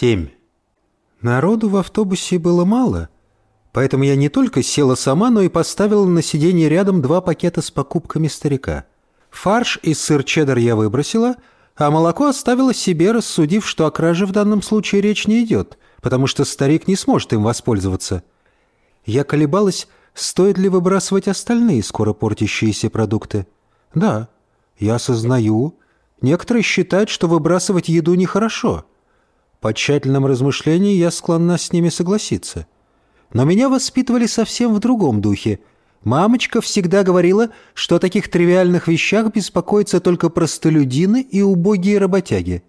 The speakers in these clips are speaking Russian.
7. Народу в автобусе было мало, поэтому я не только села сама, но и поставила на сиденье рядом два пакета с покупками старика. Фарш и сыр чеддер я выбросила, а молоко оставила себе, рассудив, что о краже в данном случае речь не идет, потому что старик не сможет им воспользоваться. Я колебалась, стоит ли выбрасывать остальные скоро портящиеся продукты. Да, я осознаю, некоторые считают, что выбрасывать еду нехорошо — по тщательном размышлении я склонна с ними согласиться. Но меня воспитывали совсем в другом духе. Мамочка всегда говорила, что о таких тривиальных вещах беспокоятся только простолюдины и убогие работяги.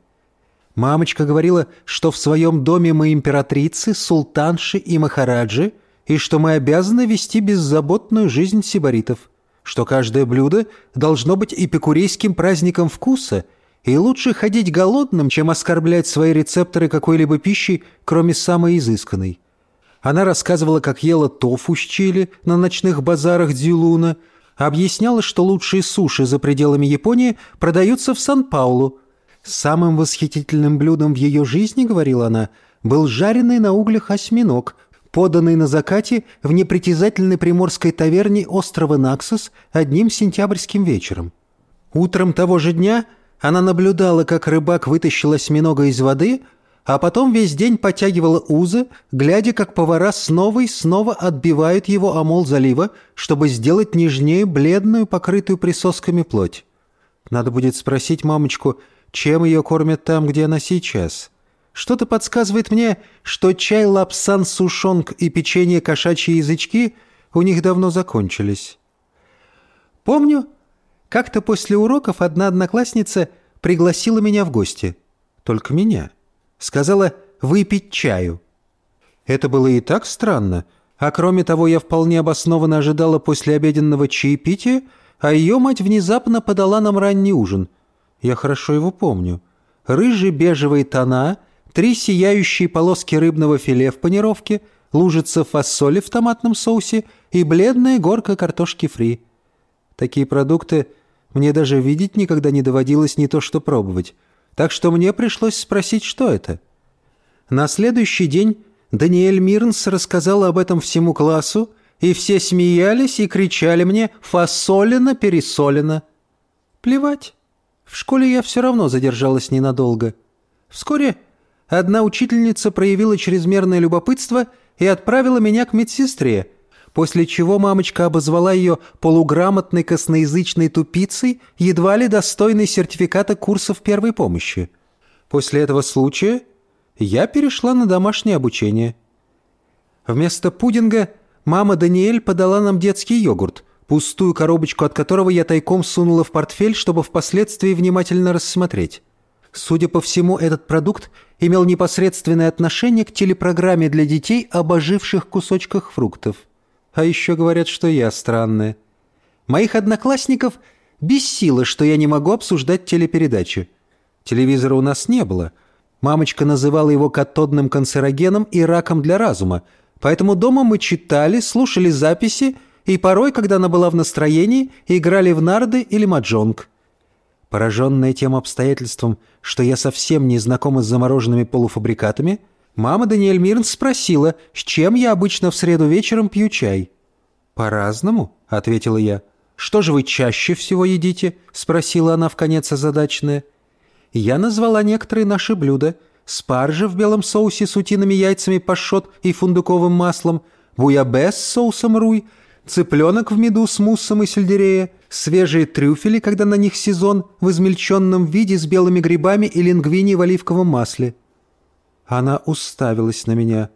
Мамочка говорила, что в своем доме мы императрицы, султанши и махараджи, и что мы обязаны вести беззаботную жизнь сибаритов, что каждое блюдо должно быть эпикурейским праздником вкуса – и лучше ходить голодным, чем оскорблять свои рецепторы какой-либо пищей, кроме самой изысканной. Она рассказывала, как ела тофу с чили на ночных базарах Дзюлуна, объясняла, что лучшие суши за пределами Японии продаются в Сан-Паулу. Самым восхитительным блюдом в ее жизни, говорила она, был жареный на углях осьминог, поданный на закате в непритязательной приморской таверне острова Наксос одним сентябрьским вечером. Утром того же дня – она наблюдала, как рыбак вытащил осьминога из воды, а потом весь день потягивала узы, глядя, как повара снова и снова отбивают его о мол залива, чтобы сделать нежнее бледную, покрытую присосками плоть. Надо будет спросить мамочку, чем ее кормят там, где она сейчас. Что-то подсказывает мне, что чай лапсан сушонг и печенье кошачьи язычки у них давно закончились. Помню, как-то после уроков одна одноклассница пригласила меня в гости. Только меня. Сказала «выпить чаю». Это было и так странно. А кроме того, я вполне обоснованно ожидала после обеденного чаепития, а ее мать внезапно подала нам ранний ужин. Я хорошо его помню. Рыжие бежевые тона, три сияющие полоски рыбного филе в панировке, лужица фасоли в томатном соусе и бледная горка картошки фри. Такие продукты – мне даже видеть никогда не доводилось не то что пробовать. Так что мне пришлось спросить, что это. На следующий день Даниэль Мирнс рассказал об этом всему классу, и все смеялись и кричали мне «фасолено-пересолено». Плевать. В школе я все равно задержалась ненадолго. Вскоре одна учительница проявила чрезмерное любопытство и отправила меня к медсестре – после чего мамочка обозвала ее полуграмотной косноязычной тупицей, едва ли достойной сертификата курсов первой помощи. После этого случая я перешла на домашнее обучение. Вместо пудинга мама Даниэль подала нам детский йогурт, пустую коробочку от которого я тайком сунула в портфель, чтобы впоследствии внимательно рассмотреть. Судя по всему, этот продукт имел непосредственное отношение к телепрограмме для детей, обоживших кусочках фруктов. А еще говорят, что я странная. Моих одноклассников бесило, что я не могу обсуждать телепередачи. Телевизора у нас не было. Мамочка называла его катодным канцерогеном и раком для разума, поэтому дома мы читали, слушали записи и порой, когда она была в настроении, играли в нарды или маджонг. Пораженная тем обстоятельством, что я совсем не знакома с замороженными полуфабрикатами, Мама Даниэль Мирн спросила, с чем я обычно в среду вечером пью чай. «По-разному», — ответила я. «Что же вы чаще всего едите?» — спросила она в конец озадаченная. Я назвала некоторые наши блюда. Спаржа в белом соусе с утиными яйцами пашот и фундуковым маслом, буябе с соусом руй, цыпленок в меду с муссом и сельдерея, свежие трюфели, когда на них сезон, в измельченном виде с белыми грибами и лингвини в оливковом масле. Она уставилась на меня.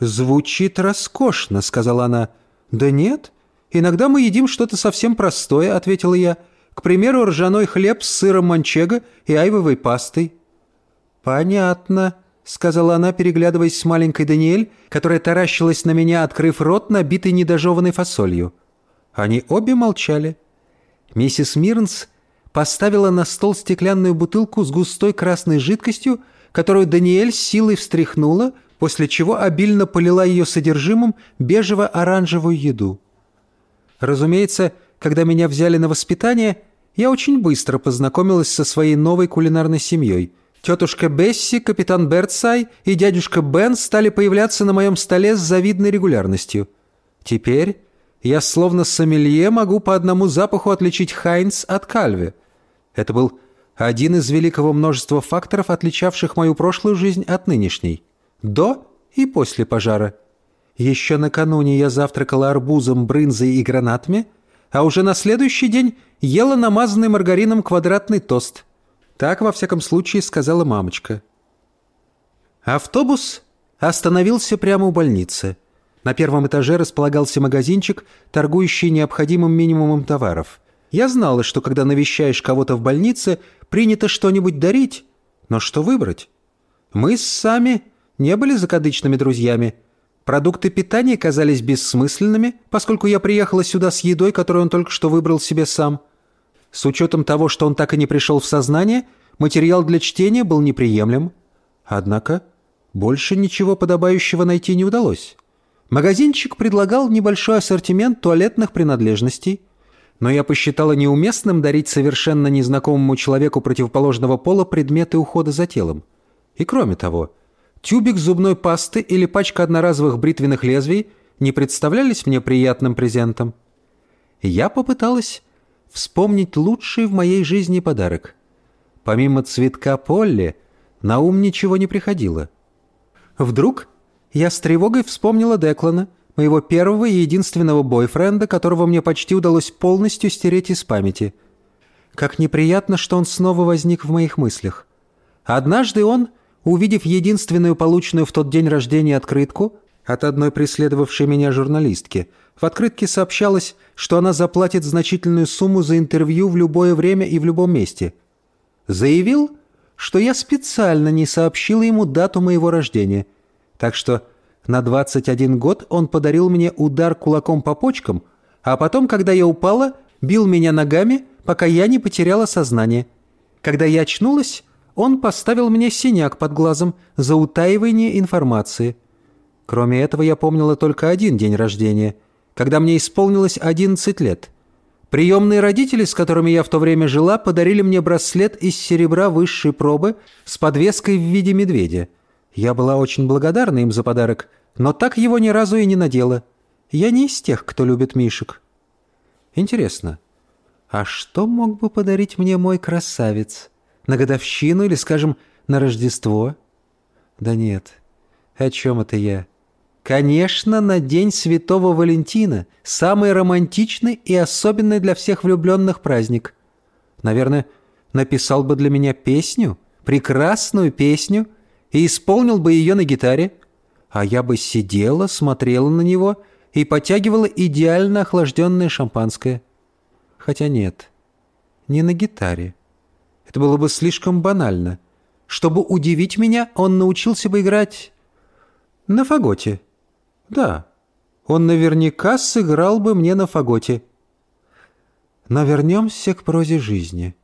«Звучит роскошно», — сказала она. «Да нет. Иногда мы едим что-то совсем простое», — ответила я. «К примеру, ржаной хлеб с сыром манчего и айвовой пастой». «Понятно», — сказала она, переглядываясь с маленькой Даниэль, которая таращилась на меня, открыв рот, набитый недожеванной фасолью. Они обе молчали. Миссис Мирнс поставила на стол стеклянную бутылку с густой красной жидкостью, которую Даниэль силой встряхнула, после чего обильно полила ее содержимым бежево-оранжевую еду. Разумеется, когда меня взяли на воспитание, я очень быстро познакомилась со своей новой кулинарной семьей, Тетушка Бесси, капитан Бертсай и дядюшка Бен стали появляться на моем столе с завидной регулярностью. Теперь я словно сомелье могу по одному запаху отличить Хайнц от Кальве. Это был один из великого множества факторов, отличавших мою прошлую жизнь от нынешней. До и после пожара. Еще накануне я завтракала арбузом, брынзой и гранатами, а уже на следующий день ела намазанный маргарином квадратный тост. Так, во всяком случае, сказала мамочка. Автобус остановился прямо у больницы. На первом этаже располагался магазинчик, торгующий необходимым минимумом товаров. Я знала, что когда навещаешь кого-то в больнице, принято что-нибудь дарить. Но что выбрать? Мы с Сами не были закадычными друзьями. Продукты питания казались бессмысленными, поскольку я приехала сюда с едой, которую он только что выбрал себе сам. С учетом того, что он так и не пришел в сознание, материал для чтения был неприемлем. Однако больше ничего подобающего найти не удалось. Магазинчик предлагал небольшой ассортимент туалетных принадлежностей, но я посчитала неуместным дарить совершенно незнакомому человеку противоположного пола предметы ухода за телом. И кроме того, тюбик зубной пасты или пачка одноразовых бритвенных лезвий не представлялись мне приятным презентом. Я попыталась вспомнить лучший в моей жизни подарок. Помимо цветка Полли, на ум ничего не приходило. Вдруг я с тревогой вспомнила Деклана, моего первого и единственного бойфренда, которого мне почти удалось полностью стереть из памяти. Как неприятно, что он снова возник в моих мыслях. Однажды он, увидев единственную полученную в тот день рождения открытку от одной преследовавшей меня журналистки, в открытке сообщалось, что она заплатит значительную сумму за интервью в любое время и в любом месте. Заявил, что я специально не сообщила ему дату моего рождения – так что на 21 год он подарил мне удар кулаком по почкам, а потом, когда я упала, бил меня ногами, пока я не потеряла сознание. Когда я очнулась, он поставил мне синяк под глазом за утаивание информации. Кроме этого, я помнила только один день рождения, когда мне исполнилось 11 лет. Приемные родители, с которыми я в то время жила, подарили мне браслет из серебра высшей пробы с подвеской в виде медведя – я была очень благодарна им за подарок, но так его ни разу и не надела. Я не из тех, кто любит мишек. Интересно, а что мог бы подарить мне мой красавец? На годовщину или, скажем, на Рождество? Да нет, о чем это я? Конечно, на День Святого Валентина, самый романтичный и особенный для всех влюбленных праздник. Наверное, написал бы для меня песню, прекрасную песню — и исполнил бы ее на гитаре, а я бы сидела, смотрела на него и потягивала идеально охлажденное шампанское. Хотя нет, не на гитаре. Это было бы слишком банально. Чтобы удивить меня, он научился бы играть на фаготе. Да, он наверняка сыграл бы мне на фаготе. Но вернемся к прозе жизни.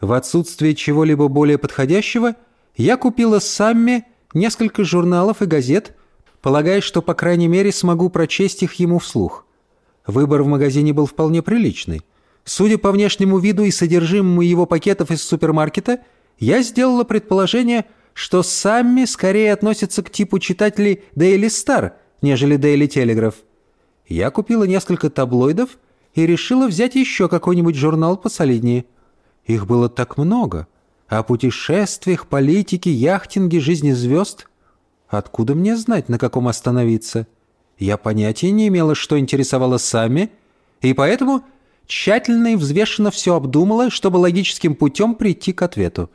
В отсутствие чего-либо более подходящего – я купила Самме несколько журналов и газет, полагая, что, по крайней мере, смогу прочесть их ему вслух. Выбор в магазине был вполне приличный. Судя по внешнему виду и содержимому его пакетов из супермаркета, я сделала предположение, что Самми скорее относится к типу читателей Daily Star, нежели Daily Telegraph. Я купила несколько таблоидов и решила взять еще какой-нибудь журнал посолиднее. Их было так много — о путешествиях, политике, яхтинге, жизни звезд? Откуда мне знать, на каком остановиться? Я понятия не имела, что интересовало сами, и поэтому тщательно и взвешенно все обдумала, чтобы логическим путем прийти к ответу.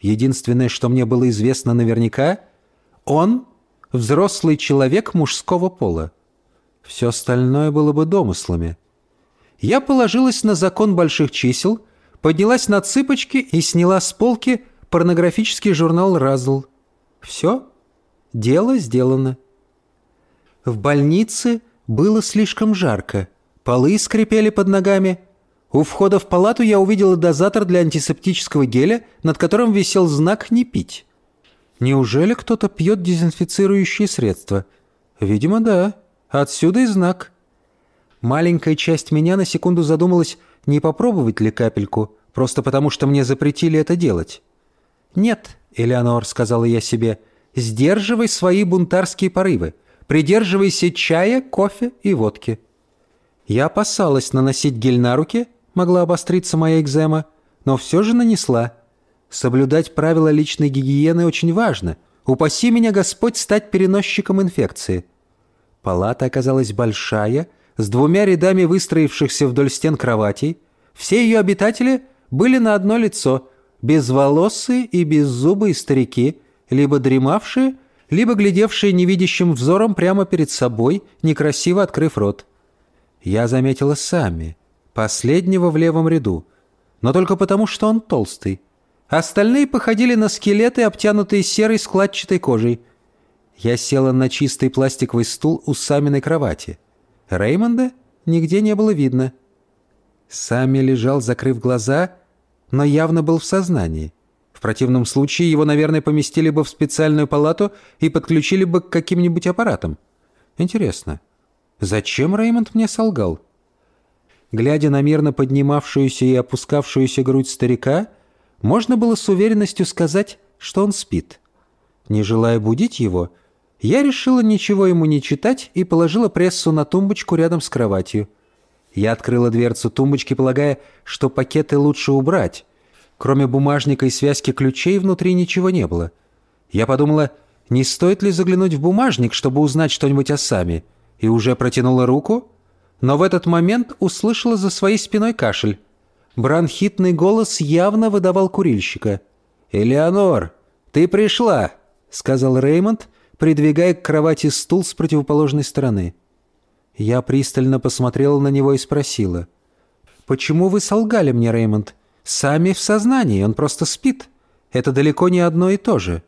Единственное, что мне было известно наверняка, он — взрослый человек мужского пола. Все остальное было бы домыслами. Я положилась на закон больших чисел — поднялась на цыпочки и сняла с полки порнографический журнал «Разл». Все, дело сделано. В больнице было слишком жарко, полы скрипели под ногами. У входа в палату я увидела дозатор для антисептического геля, над которым висел знак «Не пить». Неужели кто-то пьет дезинфицирующие средства? Видимо, да. Отсюда и знак. Маленькая часть меня на секунду задумалась, не попробовать ли капельку, просто потому что мне запретили это делать. «Нет, Элеонор», — сказала я себе, — «сдерживай свои бунтарские порывы. Придерживайся чая, кофе и водки». Я опасалась наносить гель на руки, могла обостриться моя экзема, но все же нанесла. Соблюдать правила личной гигиены очень важно. Упаси меня, Господь, стать переносчиком инфекции. Палата оказалась большая, с двумя рядами выстроившихся вдоль стен кроватей. Все ее обитатели были на одно лицо, безволосые и беззубые старики, либо дремавшие, либо глядевшие невидящим взором прямо перед собой, некрасиво открыв рот. Я заметила сами, последнего в левом ряду, но только потому, что он толстый. Остальные походили на скелеты, обтянутые серой складчатой кожей. Я села на чистый пластиковый стул у Саминой кровати. Реймонда нигде не было видно. Сами лежал, закрыв глаза, но явно был в сознании. В противном случае его, наверное, поместили бы в специальную палату и подключили бы к каким-нибудь аппаратам. Интересно, зачем Реймонд мне солгал? Глядя на мирно поднимавшуюся и опускавшуюся грудь старика, можно было с уверенностью сказать, что он спит. Не желая будить его, я решила ничего ему не читать и положила прессу на тумбочку рядом с кроватью. Я открыла дверцу тумбочки, полагая, что пакеты лучше убрать. Кроме бумажника и связки ключей внутри ничего не было. Я подумала, не стоит ли заглянуть в бумажник, чтобы узнать что-нибудь о Сами, и уже протянула руку, но в этот момент услышала за своей спиной кашель. Бронхитный голос явно выдавал курильщика. «Элеонор, ты пришла!» — сказал Реймонд, придвигая к кровати стул с противоположной стороны. Я пристально посмотрела на него и спросила. «Почему вы солгали мне, Реймонд? Сами в сознании, он просто спит. Это далеко не одно и то же».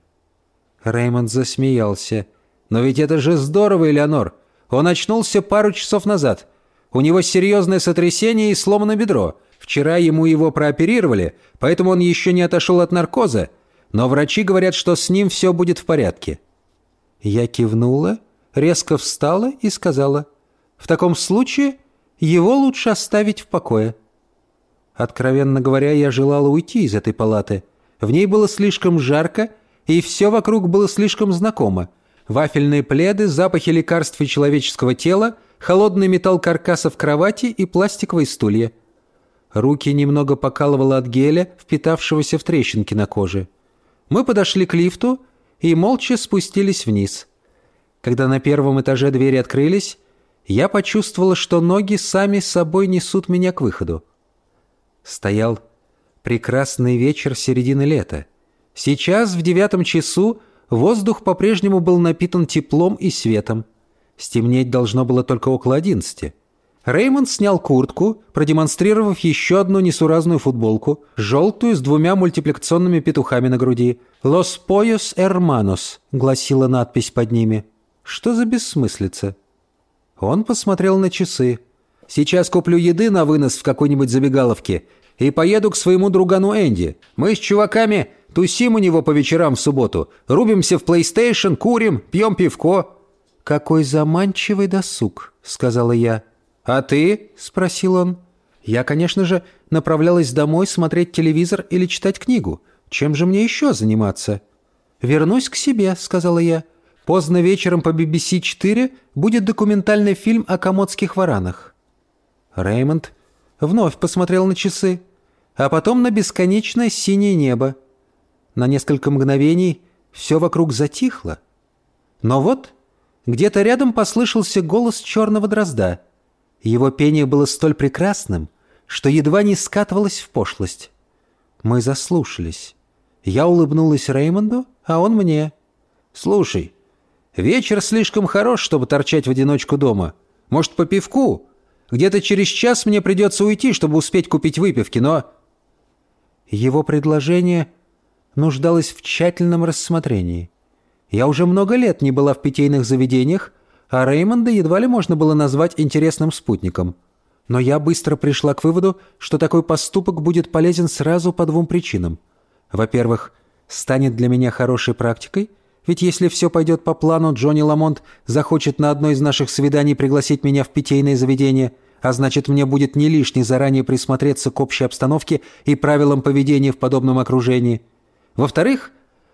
Реймонд засмеялся. «Но ведь это же здорово, Элеонор. Он очнулся пару часов назад. У него серьезное сотрясение и сломано бедро. Вчера ему его прооперировали, поэтому он еще не отошел от наркоза, но врачи говорят, что с ним все будет в порядке». Я кивнула, резко встала и сказала, «В таком случае его лучше оставить в покое». Откровенно говоря, я желала уйти из этой палаты. В ней было слишком жарко, и все вокруг было слишком знакомо. Вафельные пледы, запахи лекарств и человеческого тела, холодный металл каркасов кровати и пластиковые стулья. Руки немного покалывало от геля, впитавшегося в трещинки на коже. Мы подошли к лифту и молча спустились вниз. Когда на первом этаже двери открылись, я почувствовала, что ноги сами собой несут меня к выходу. Стоял прекрасный вечер середины лета. Сейчас, в девятом часу, воздух по-прежнему был напитан теплом и светом. Стемнеть должно было только около одиннадцати. Реймонд снял куртку, продемонстрировав еще одну несуразную футболку, желтую с двумя мультипликационными петухами на груди. «Los Poyos Hermanos», — гласила надпись под ними. «Что за бессмыслица?» Он посмотрел на часы. «Сейчас куплю еды на вынос в какой-нибудь забегаловке и поеду к своему другану Энди. Мы с чуваками тусим у него по вечерам в субботу, рубимся в PlayStation, курим, пьем пивко». «Какой заманчивый досуг», — сказала я. «А ты?» – спросил он. «Я, конечно же, направлялась домой смотреть телевизор или читать книгу. Чем же мне еще заниматься?» «Вернусь к себе», – сказала я. «Поздно вечером по BBC 4 будет документальный фильм о комодских варанах». Реймонд вновь посмотрел на часы, а потом на бесконечное синее небо. На несколько мгновений все вокруг затихло. Но вот где-то рядом послышался голос черного дрозда – его пение было столь прекрасным, что едва не скатывалось в пошлость. Мы заслушались. Я улыбнулась Реймонду, а он мне. «Слушай, вечер слишком хорош, чтобы торчать в одиночку дома. Может, по пивку? Где-то через час мне придется уйти, чтобы успеть купить выпивки, но...» Его предложение нуждалось в тщательном рассмотрении. Я уже много лет не была в питейных заведениях, а Реймонда едва ли можно было назвать интересным спутником. Но я быстро пришла к выводу, что такой поступок будет полезен сразу по двум причинам. Во-первых, станет для меня хорошей практикой, ведь если все пойдет по плану, Джонни Ламонт захочет на одно из наших свиданий пригласить меня в питейное заведение, а значит, мне будет не лишне заранее присмотреться к общей обстановке и правилам поведения в подобном окружении. Во-вторых,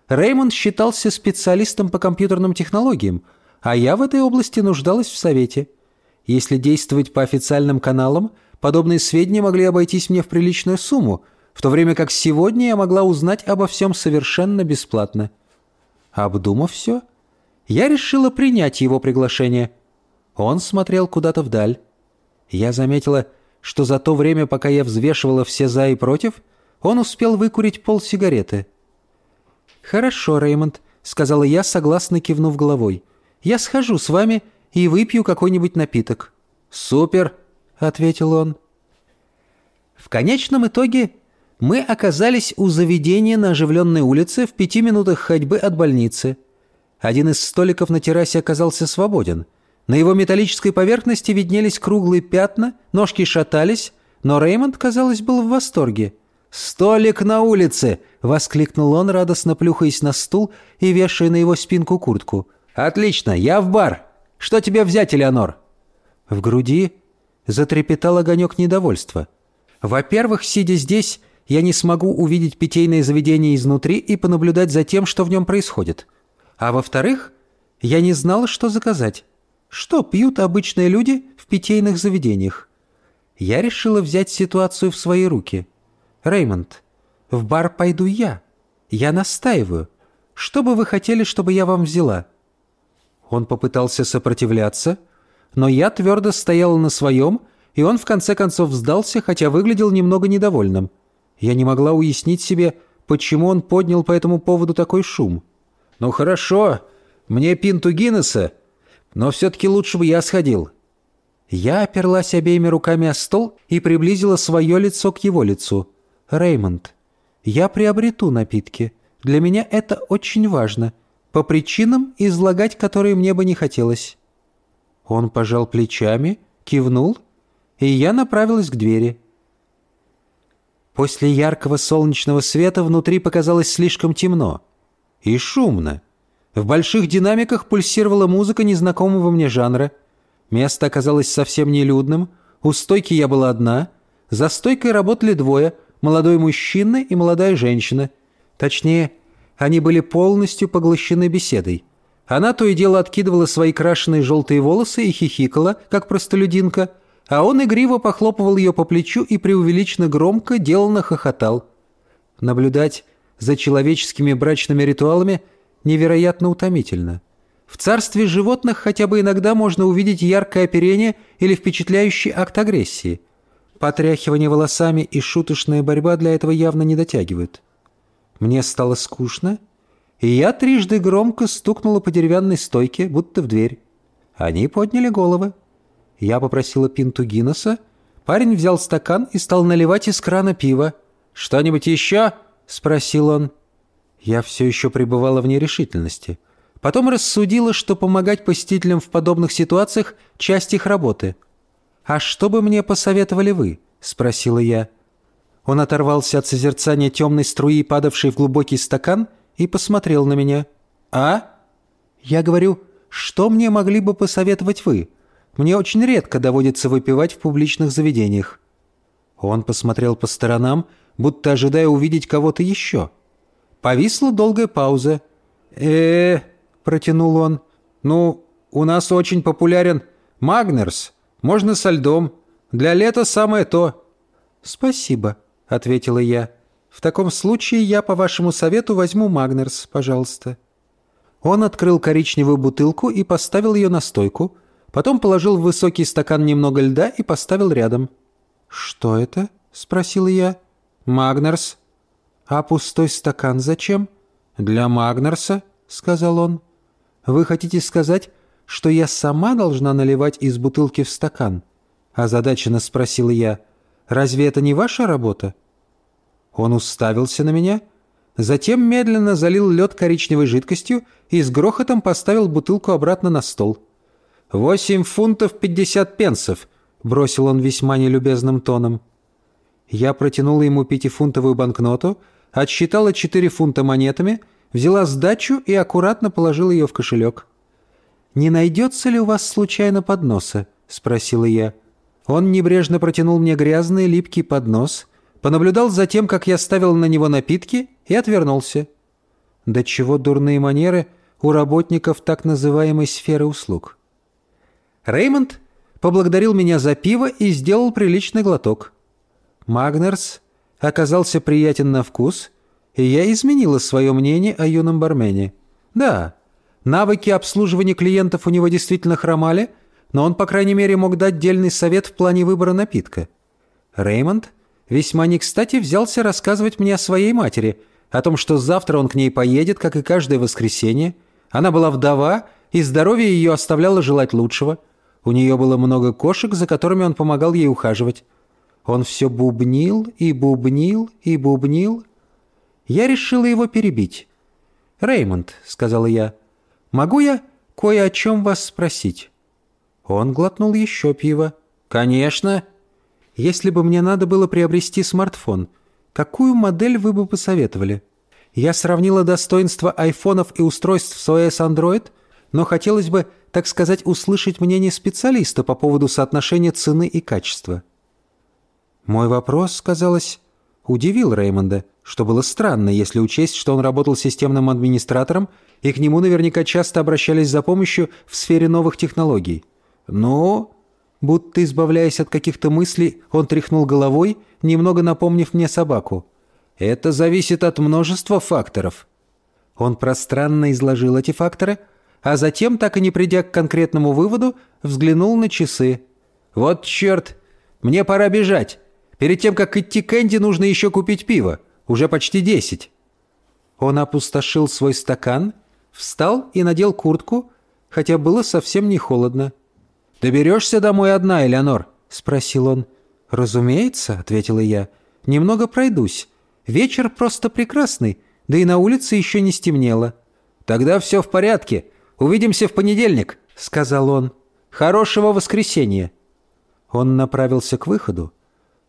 Реймонд считался специалистом по компьютерным технологиям, а я в этой области нуждалась в совете. Если действовать по официальным каналам, подобные сведения могли обойтись мне в приличную сумму, в то время как сегодня я могла узнать обо всем совершенно бесплатно. Обдумав все, я решила принять его приглашение. Он смотрел куда-то вдаль. Я заметила, что за то время, пока я взвешивала все «за» и «против», он успел выкурить пол сигареты. «Хорошо, Реймонд», — сказала я, согласно кивнув головой. «Я схожу с вами и выпью какой-нибудь напиток». «Супер», — ответил он. В конечном итоге мы оказались у заведения на оживленной улице в пяти минутах ходьбы от больницы. Один из столиков на террасе оказался свободен. На его металлической поверхности виднелись круглые пятна, ножки шатались, но Реймонд, казалось, был в восторге. «Столик на улице!» — воскликнул он, радостно плюхаясь на стул и вешая на его спинку куртку. «Отлично, я в бар! Что тебе взять, Элеонор?» В груди затрепетал огонек недовольства. «Во-первых, сидя здесь, я не смогу увидеть питейное заведение изнутри и понаблюдать за тем, что в нем происходит. А во-вторых, я не знала, что заказать. Что пьют обычные люди в питейных заведениях? Я решила взять ситуацию в свои руки. «Реймонд, в бар пойду я. Я настаиваю. Что бы вы хотели, чтобы я вам взяла?» Он попытался сопротивляться, но я твердо стояла на своем, и он в конце концов сдался, хотя выглядел немного недовольным. Я не могла уяснить себе, почему он поднял по этому поводу такой шум. «Ну хорошо, мне пинту Гиннесса, но все-таки лучше бы я сходил». Я оперлась обеими руками о стол и приблизила свое лицо к его лицу. «Реймонд, я приобрету напитки. Для меня это очень важно, по причинам, излагать которые мне бы не хотелось». Он пожал плечами, кивнул, и я направилась к двери. После яркого солнечного света внутри показалось слишком темно и шумно. В больших динамиках пульсировала музыка незнакомого мне жанра. Место оказалось совсем нелюдным, у стойки я была одна, за стойкой работали двое, молодой мужчина и молодая женщина. Точнее, они были полностью поглощены беседой. Она то и дело откидывала свои крашеные желтые волосы и хихикала, как простолюдинка – а он игриво похлопывал ее по плечу и преувеличенно громко деланно хохотал. Наблюдать за человеческими брачными ритуалами невероятно утомительно. В царстве животных хотя бы иногда можно увидеть яркое оперение или впечатляющий акт агрессии. Потряхивание волосами и шуточная борьба для этого явно не дотягивают. Мне стало скучно, и я трижды громко стукнула по деревянной стойке, будто в дверь. Они подняли головы. Я попросила пинту Гиннесса. Парень взял стакан и стал наливать из крана пиво. «Что-нибудь еще?» — спросил он. Я все еще пребывала в нерешительности. Потом рассудила, что помогать посетителям в подобных ситуациях — часть их работы. «А что бы мне посоветовали вы?» — спросила я. Он оторвался от созерцания темной струи, падавшей в глубокий стакан, и посмотрел на меня. «А?» Я говорю, «Что мне могли бы посоветовать вы?» Мне очень редко доводится выпивать в публичных заведениях». Он посмотрел по сторонам, будто ожидая увидеть кого-то еще. Повисла долгая пауза. э, -э протянул он. «Ну, у нас очень популярен Магнерс. Можно со льдом. Для лета самое то». «Спасибо», — ответила я. «В таком случае я, по вашему совету, возьму Магнерс, пожалуйста». Он открыл коричневую бутылку и поставил ее на стойку, Потом положил в высокий стакан немного льда и поставил рядом. «Что это?» — спросил я. «Магнерс». «А пустой стакан зачем?» «Для Магнерса», — сказал он. «Вы хотите сказать, что я сама должна наливать из бутылки в стакан?» Озадаченно спросил я. «Разве это не ваша работа?» Он уставился на меня, затем медленно залил лед коричневой жидкостью и с грохотом поставил бутылку обратно на стол. «Восемь фунтов пятьдесят пенсов», — бросил он весьма нелюбезным тоном. Я протянула ему пятифунтовую банкноту, отсчитала четыре фунта монетами, взяла сдачу и аккуратно положила ее в кошелек. «Не найдется ли у вас случайно подноса?» — спросила я. Он небрежно протянул мне грязный липкий поднос, понаблюдал за тем, как я ставил на него напитки, и отвернулся. До чего дурные манеры у работников так называемой сферы услуг. Реймонд поблагодарил меня за пиво и сделал приличный глоток. Магнерс оказался приятен на вкус, и я изменила свое мнение о юном бармене. Да, навыки обслуживания клиентов у него действительно хромали, но он, по крайней мере, мог дать дельный совет в плане выбора напитка. Реймонд весьма не кстати взялся рассказывать мне о своей матери, о том, что завтра он к ней поедет, как и каждое воскресенье. Она была вдова, и здоровье ее оставляло желать лучшего. У нее было много кошек, за которыми он помогал ей ухаживать. Он все бубнил и бубнил и бубнил. Я решила его перебить. «Реймонд», — сказала я, — «могу я кое о чем вас спросить?» Он глотнул еще пиво. «Конечно». «Если бы мне надо было приобрести смартфон, какую модель вы бы посоветовали?» Я сравнила достоинства айфонов и устройств с OS Android, но хотелось бы, так сказать, услышать мнение специалиста по поводу соотношения цены и качества. Мой вопрос, казалось, удивил Реймонда, что было странно, если учесть, что он работал системным администратором, и к нему наверняка часто обращались за помощью в сфере новых технологий. Но, будто избавляясь от каких-то мыслей, он тряхнул головой, немного напомнив мне собаку. «Это зависит от множества факторов». Он пространно изложил эти факторы, а затем, так и не придя к конкретному выводу, взглянул на часы. «Вот черт! Мне пора бежать!» Перед тем, как идти к Энди, нужно еще купить пиво. Уже почти десять». Он опустошил свой стакан, встал и надел куртку, хотя было совсем не холодно. «Доберешься домой одна, Элеонор?» — спросил он. «Разумеется», — ответила я. «Немного пройдусь. Вечер просто прекрасный, да и на улице еще не стемнело». «Тогда все в порядке. Увидимся в понедельник», — сказал он. «Хорошего воскресенья». Он направился к выходу,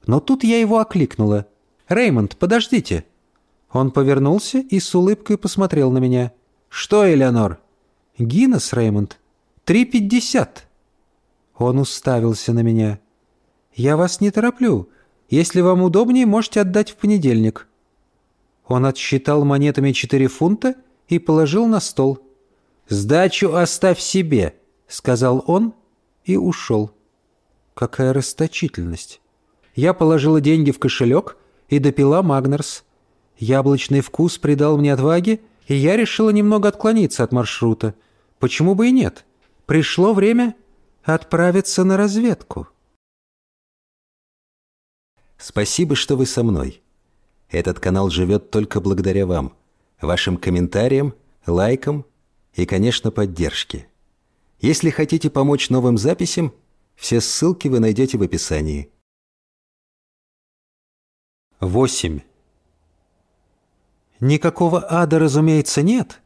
но тут я его окликнула. «Реймонд, подождите!» Он повернулся и с улыбкой посмотрел на меня. «Что, Элеонор?» «Гиннес, Реймонд. Три пятьдесят». Он уставился на меня. «Я вас не тороплю. Если вам удобнее, можете отдать в понедельник». Он отсчитал монетами четыре фунта и положил на стол. «Сдачу оставь себе», — сказал он и ушел. Какая расточительность! Я положила деньги в кошелек и допила Магнерс. Яблочный вкус придал мне отваги, и я решила немного отклониться от маршрута. Почему бы и нет? Пришло время отправиться на разведку. Спасибо, что вы со мной. Этот канал живет только благодаря вам, вашим комментариям, лайкам и, конечно, поддержке. Если хотите помочь новым записям, все ссылки вы найдете в описании. 8. Никакого ада, разумеется, нет.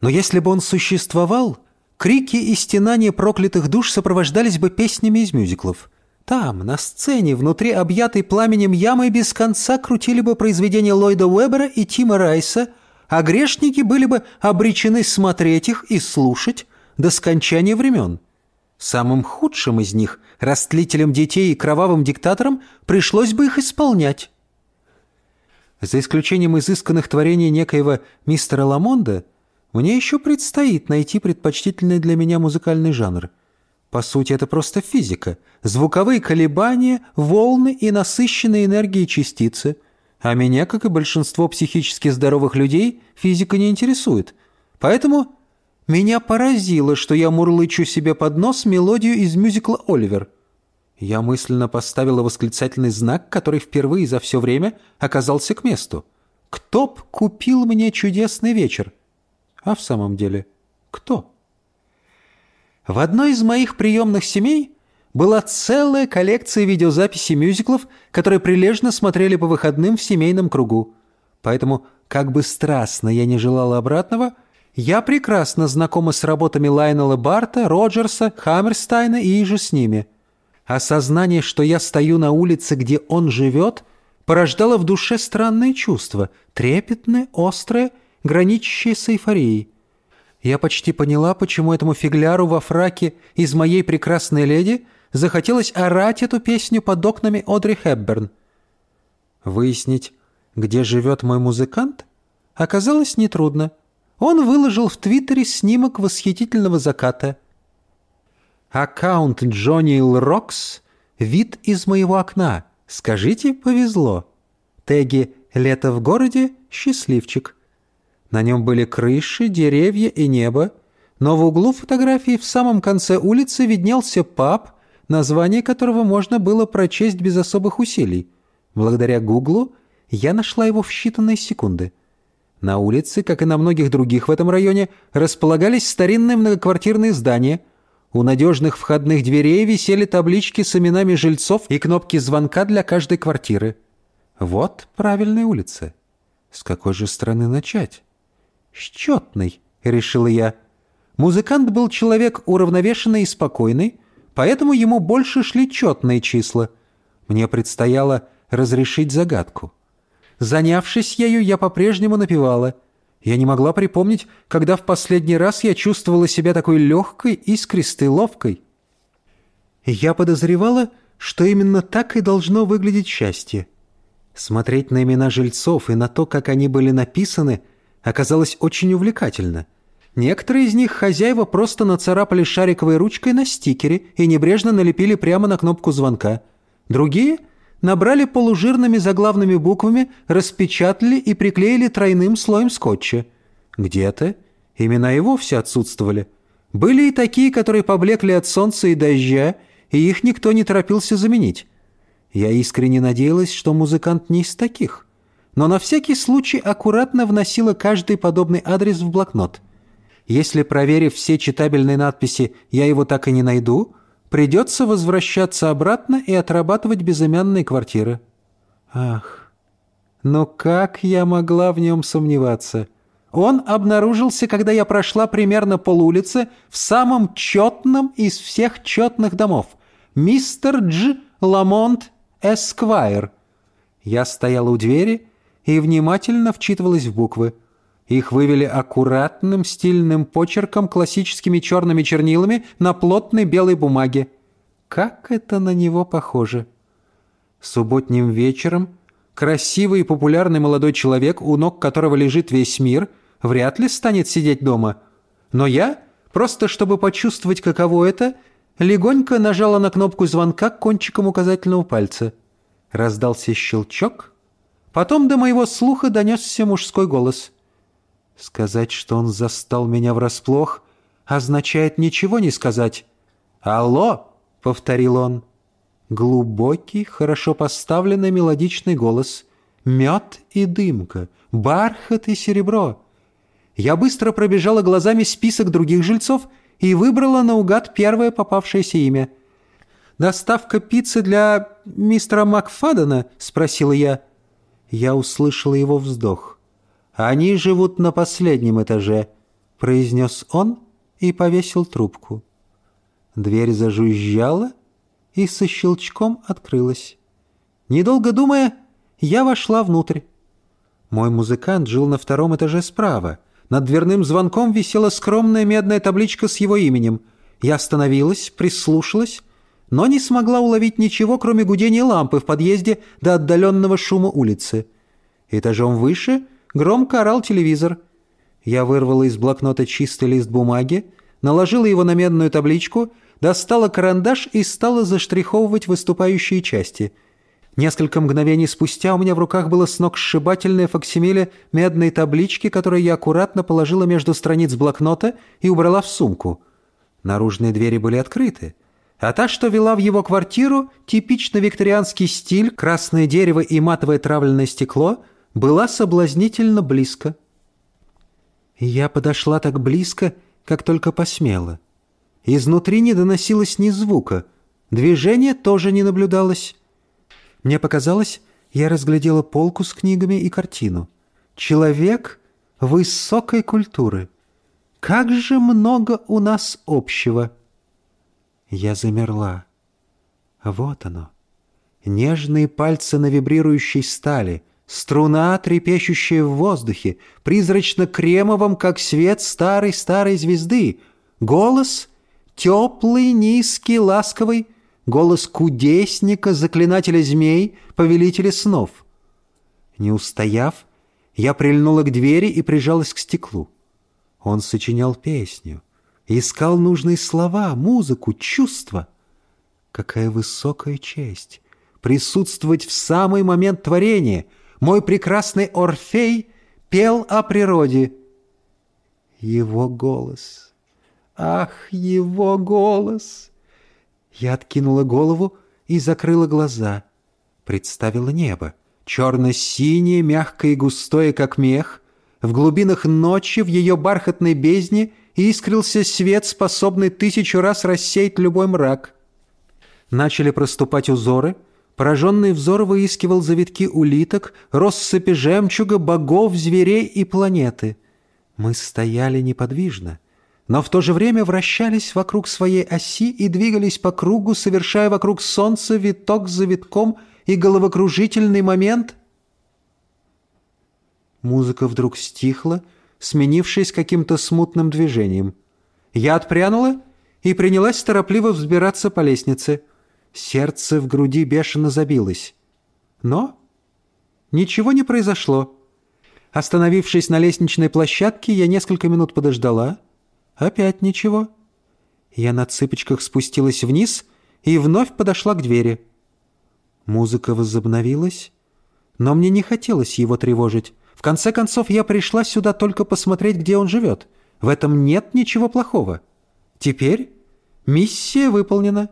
Но если бы он существовал, крики и стенания проклятых душ сопровождались бы песнями из мюзиклов. Там, на сцене, внутри объятой пламенем ямы, без конца крутили бы произведения Ллойда Уэббера и Тима Райса, а грешники были бы обречены смотреть их и слушать до скончания времен. Самым худшим из них, растлителем детей и кровавым диктаторам, пришлось бы их исполнять. За исключением изысканных творений некоего мистера Ламонда, мне еще предстоит найти предпочтительный для меня музыкальный жанр. По сути, это просто физика. Звуковые колебания, волны и насыщенные энергией частицы. А меня, как и большинство психически здоровых людей, физика не интересует. Поэтому меня поразило, что я мурлычу себе под нос мелодию из мюзикла «Оливер». Я мысленно поставила восклицательный знак, который впервые за все время оказался к месту. «Кто б купил мне чудесный вечер?» А в самом деле, кто? В одной из моих приемных семей была целая коллекция видеозаписей мюзиклов, которые прилежно смотрели по выходным в семейном кругу. Поэтому, как бы страстно я не желала обратного, я прекрасно знакома с работами Лайнела Барта, Роджерса, Хаммерстайна и же с ними – Осознание, что я стою на улице, где он живет, порождало в душе странное чувство, трепетное, острое, граничащее с эйфорией. Я почти поняла, почему этому фигляру во фраке из «Моей прекрасной леди» захотелось орать эту песню под окнами Одри Хепберн. Выяснить, где живет мой музыкант, оказалось нетрудно. Он выложил в Твиттере снимок восхитительного заката. Аккаунт Джонни Рокс «Вид из моего окна». Скажите, повезло. Теги «Лето в городе» — «Счастливчик». На нем были крыши, деревья и небо, но в углу фотографии в самом конце улицы виднелся паб, название которого можно было прочесть без особых усилий. Благодаря Гуглу я нашла его в считанные секунды. На улице, как и на многих других в этом районе, располагались старинные многоквартирные здания. У надежных входных дверей висели таблички с именами жильцов и кнопки звонка для каждой квартиры. Вот правильная улица. С какой же стороны начать? «С четной», — решила я. Музыкант был человек уравновешенный и спокойный, поэтому ему больше шли четные числа. Мне предстояло разрешить загадку. Занявшись ею, я по-прежнему напевала. Я не могла припомнить, когда в последний раз я чувствовала себя такой легкой, искристой, ловкой. Я подозревала, что именно так и должно выглядеть счастье. Смотреть на имена жильцов и на то, как они были написаны, оказалось очень увлекательно. Некоторые из них хозяева просто нацарапали шариковой ручкой на стикере и небрежно налепили прямо на кнопку звонка. Другие набрали полужирными заглавными буквами, распечатали и приклеили тройным слоем скотча. Где-то имена и вовсе отсутствовали. Были и такие, которые поблекли от солнца и дождя, и их никто не торопился заменить. Я искренне надеялась, что музыкант не из таких. Но на всякий случай аккуратно вносила каждый подобный адрес в блокнот. Если, проверив все читабельные надписи, я его так и не найду, придется возвращаться обратно и отрабатывать безымянные квартиры. Ах, но как я могла в нем сомневаться? Он обнаружился, когда я прошла примерно полулицы в самом четном из всех четных домов. Мистер Дж. Ламонт Эсквайр. Я стояла у двери и внимательно вчитывалась в буквы. Их вывели аккуратным стильным почерком классическими черными чернилами на плотной белой бумаге. Как это на него похоже! Субботним вечером красивый и популярный молодой человек, у ног которого лежит весь мир, вряд ли станет сидеть дома. Но я, просто чтобы почувствовать, каково это, легонько нажала на кнопку звонка кончиком указательного пальца. Раздался щелчок. Потом до моего слуха донесся мужской голос. Сказать, что он застал меня врасплох, означает ничего не сказать. «Алло!» — повторил он. Глубокий, хорошо поставленный мелодичный голос. Мед и дымка, бархат и серебро. Я быстро пробежала глазами список других жильцов — и выбрала наугад первое попавшееся имя. «Доставка пиццы для мистера Макфадена?» — спросила я. Я услышала его вздох. «Они живут на последнем этаже», — произнес он и повесил трубку. Дверь зажужжала и со щелчком открылась. Недолго думая, я вошла внутрь. Мой музыкант жил на втором этаже справа — над дверным звонком висела скромная медная табличка с его именем. Я остановилась, прислушалась, но не смогла уловить ничего, кроме гудения лампы в подъезде до отдаленного шума улицы. Этажом выше громко орал телевизор. Я вырвала из блокнота чистый лист бумаги, наложила его на медную табличку, достала карандаш и стала заштриховывать выступающие части — Несколько мгновений спустя у меня в руках было сногсшибательное факсимиле медной таблички, которую я аккуратно положила между страниц блокнота и убрала в сумку. Наружные двери были открыты, а та, что вела в его квартиру, типично викторианский стиль, красное дерево и матовое травленное стекло, была соблазнительно близко. Я подошла так близко, как только посмела. Изнутри не доносилось ни звука, движения тоже не наблюдалось. Мне показалось, я разглядела полку с книгами и картину. Человек высокой культуры. Как же много у нас общего. Я замерла. Вот оно. Нежные пальцы на вибрирующей стали, струна, трепещущая в воздухе, призрачно-кремовом, как свет старой-старой звезды, голос теплый, низкий, ласковый — голос кудесника, заклинателя змей, повелителя снов. Не устояв, я прильнула к двери и прижалась к стеклу. Он сочинял песню, искал нужные слова, музыку, чувства. Какая высокая честь присутствовать в самый момент творения. Мой прекрасный Орфей пел о природе. Его голос. Ах, его голос! Я откинула голову и закрыла глаза. Представила небо. Черно-синее, мягкое и густое, как мех. В глубинах ночи, в ее бархатной бездне, искрился свет, способный тысячу раз рассеять любой мрак. Начали проступать узоры. Пораженный взор выискивал завитки улиток, россыпи жемчуга, богов, зверей и планеты. Мы стояли неподвижно — но в то же время вращались вокруг своей оси и двигались по кругу, совершая вокруг Солнца виток за витком и головокружительный момент. Музыка вдруг стихла, сменившись каким-то смутным движением. Я отпрянула и принялась торопливо взбираться по лестнице. Сердце в груди бешено забилось. Но ничего не произошло. Остановившись на лестничной площадке, я несколько минут подождала — Опять ничего. Я на цыпочках спустилась вниз и вновь подошла к двери. Музыка возобновилась, но мне не хотелось его тревожить. В конце концов, я пришла сюда только посмотреть, где он живет. В этом нет ничего плохого. Теперь миссия выполнена.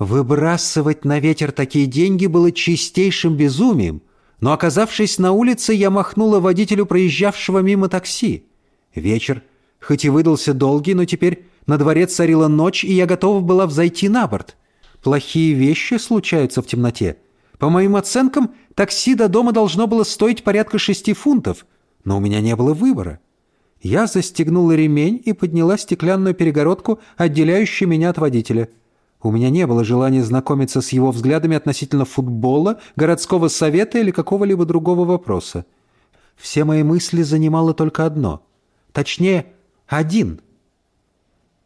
Выбрасывать на ветер такие деньги было чистейшим безумием, но, оказавшись на улице, я махнула водителю проезжавшего мимо такси. Вечер, хоть и выдался долгий, но теперь на дворе царила ночь, и я готова была взойти на борт. Плохие вещи случаются в темноте. По моим оценкам, такси до дома должно было стоить порядка шести фунтов, но у меня не было выбора. Я застегнула ремень и подняла стеклянную перегородку, отделяющую меня от водителя. У меня не было желания знакомиться с его взглядами относительно футбола, городского совета или какого-либо другого вопроса. Все мои мысли занимало только одно — Точнее, один.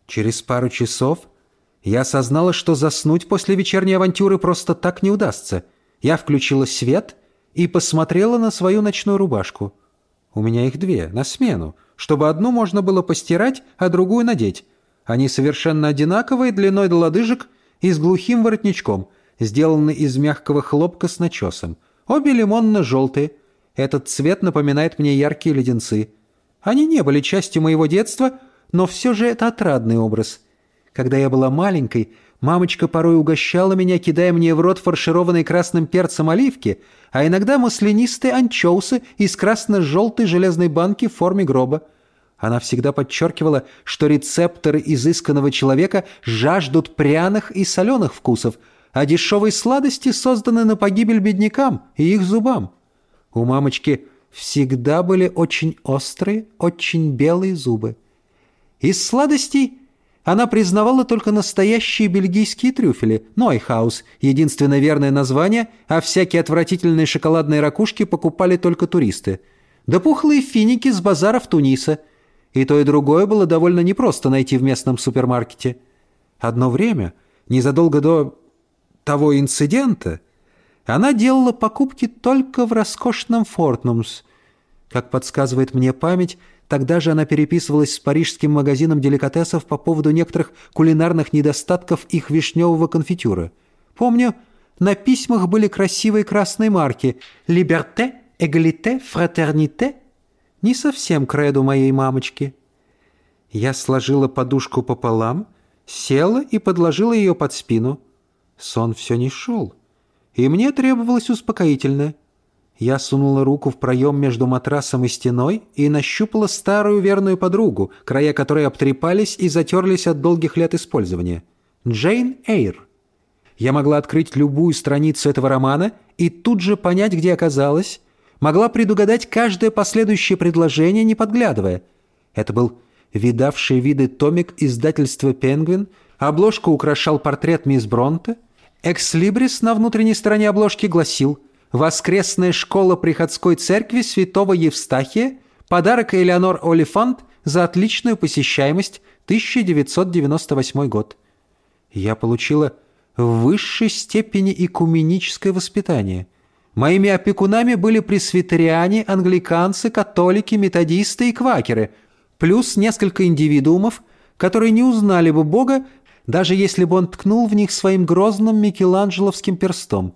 Через пару часов я осознала, что заснуть после вечерней авантюры просто так не удастся. Я включила свет и посмотрела на свою ночную рубашку. У меня их две, на смену, чтобы одну можно было постирать, а другую надеть. Они совершенно одинаковые, длиной до лодыжек и с глухим воротничком, сделаны из мягкого хлопка с начесом. Обе лимонно-желтые. Этот цвет напоминает мне яркие леденцы. Они не были частью моего детства, но все же это отрадный образ. Когда я была маленькой, мамочка порой угощала меня, кидая мне в рот фаршированные красным перцем оливки, а иногда маслянистые анчоусы из красно-желтой железной банки в форме гроба. Она всегда подчеркивала, что рецепторы изысканного человека жаждут пряных и соленых вкусов, а дешевые сладости созданы на погибель беднякам и их зубам. У мамочки всегда были очень острые, очень белые зубы. Из сладостей она признавала только настоящие бельгийские трюфели, Нойхаус, единственное верное название, а всякие отвратительные шоколадные ракушки покупали только туристы. Да пухлые финики с базаров Туниса. И то, и другое было довольно непросто найти в местном супермаркете. Одно время, незадолго до того инцидента, она делала покупки только в роскошном Фортнумс. Как подсказывает мне память, тогда же она переписывалась с парижским магазином деликатесов по поводу некоторых кулинарных недостатков их вишневого конфитюра. Помню, на письмах были красивые красные марки «Либерте», «Эгалите», «Фратерните». Не совсем креду моей мамочки. Я сложила подушку пополам, села и подложила ее под спину. Сон все не шел и мне требовалось успокоительное. Я сунула руку в проем между матрасом и стеной и нащупала старую верную подругу, края которой обтрепались и затерлись от долгих лет использования. Джейн Эйр. Я могла открыть любую страницу этого романа и тут же понять, где оказалась, могла предугадать каждое последующее предложение, не подглядывая. Это был видавший виды томик издательства «Пенгвин», обложку украшал портрет мисс Бронте — Экслибрис на внутренней стороне обложки гласил «Воскресная школа приходской церкви святого Евстахия. Подарок Элеонор Олифант за отличную посещаемость 1998 год». Я получила в высшей степени экуменическое воспитание. Моими опекунами были пресвитериане, англиканцы, католики, методисты и квакеры, плюс несколько индивидуумов, которые не узнали бы Бога, даже если бы он ткнул в них своим грозным микеланджеловским перстом.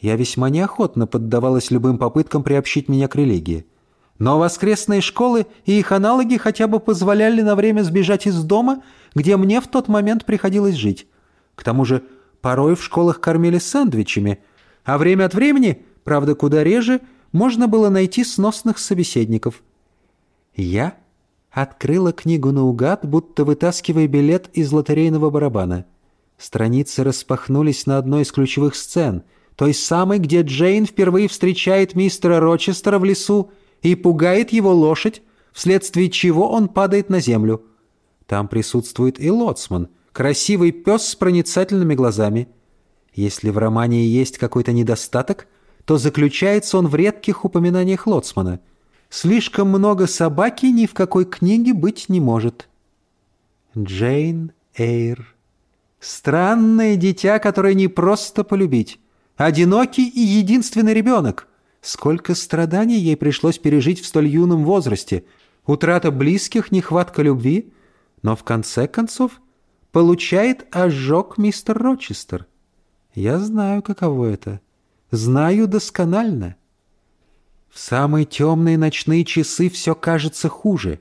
Я весьма неохотно поддавалась любым попыткам приобщить меня к религии. Но воскресные школы и их аналоги хотя бы позволяли на время сбежать из дома, где мне в тот момент приходилось жить. К тому же порой в школах кормили сэндвичами, а время от времени, правда куда реже, можно было найти сносных собеседников. Я открыла книгу наугад, будто вытаскивая билет из лотерейного барабана. Страницы распахнулись на одной из ключевых сцен, той самой, где Джейн впервые встречает мистера Рочестера в лесу и пугает его лошадь, вследствие чего он падает на землю. Там присутствует и лоцман, красивый пес с проницательными глазами. Если в романе есть какой-то недостаток, то заключается он в редких упоминаниях лоцмана. Слишком много собаки ни в какой книге быть не может. Джейн Эйр. Странное дитя, которое не просто полюбить. Одинокий и единственный ребенок. Сколько страданий ей пришлось пережить в столь юном возрасте. Утрата близких, нехватка любви. Но в конце концов получает ожог мистер Рочестер. Я знаю, каково это. Знаю досконально. В самые темные ночные часы все кажется хуже.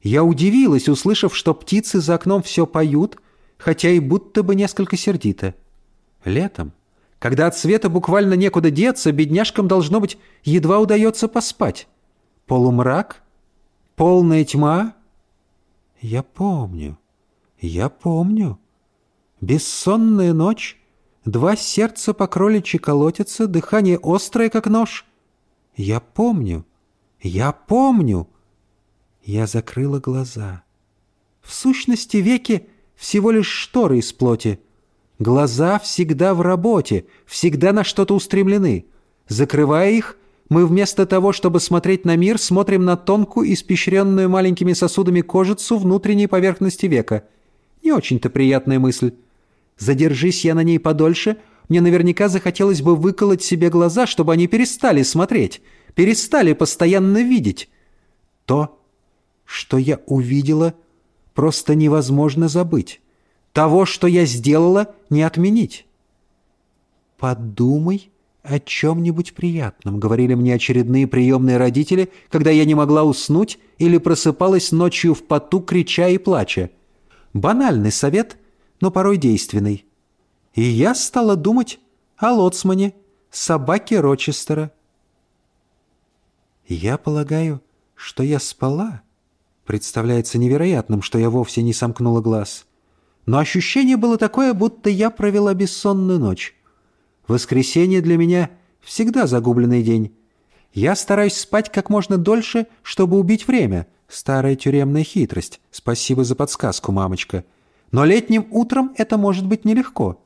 Я удивилась, услышав, что птицы за окном все поют, хотя и будто бы несколько сердито. Летом когда от света буквально некуда деться, бедняжкам, должно быть, едва удается поспать. Полумрак? Полная тьма? Я помню, я помню. Бессонная ночь, два сердца по кроличьи колотятся, дыхание острое, как нож. Я помню, я помню. Я закрыла глаза. В сущности, веки всего лишь шторы из плоти — Глаза всегда в работе, всегда на что-то устремлены. Закрывая их, мы вместо того, чтобы смотреть на мир, смотрим на тонкую, испещренную маленькими сосудами кожицу внутренней поверхности века. Не очень-то приятная мысль. Задержись я на ней подольше, мне наверняка захотелось бы выколоть себе глаза, чтобы они перестали смотреть, перестали постоянно видеть. То, что я увидела, просто невозможно забыть. Того, что я сделала, не отменить. «Подумай о чем-нибудь приятном», — говорили мне очередные приемные родители, когда я не могла уснуть или просыпалась ночью в поту, крича и плача. Банальный совет, но порой действенный. И я стала думать о лоцмане, собаке Рочестера. Я полагаю, что я спала. Представляется невероятным, что я вовсе не сомкнула глаз но ощущение было такое, будто я провела бессонную ночь. Воскресенье для меня всегда загубленный день. Я стараюсь спать как можно дольше, чтобы убить время. Старая тюремная хитрость. Спасибо за подсказку, мамочка. Но летним утром это может быть нелегко.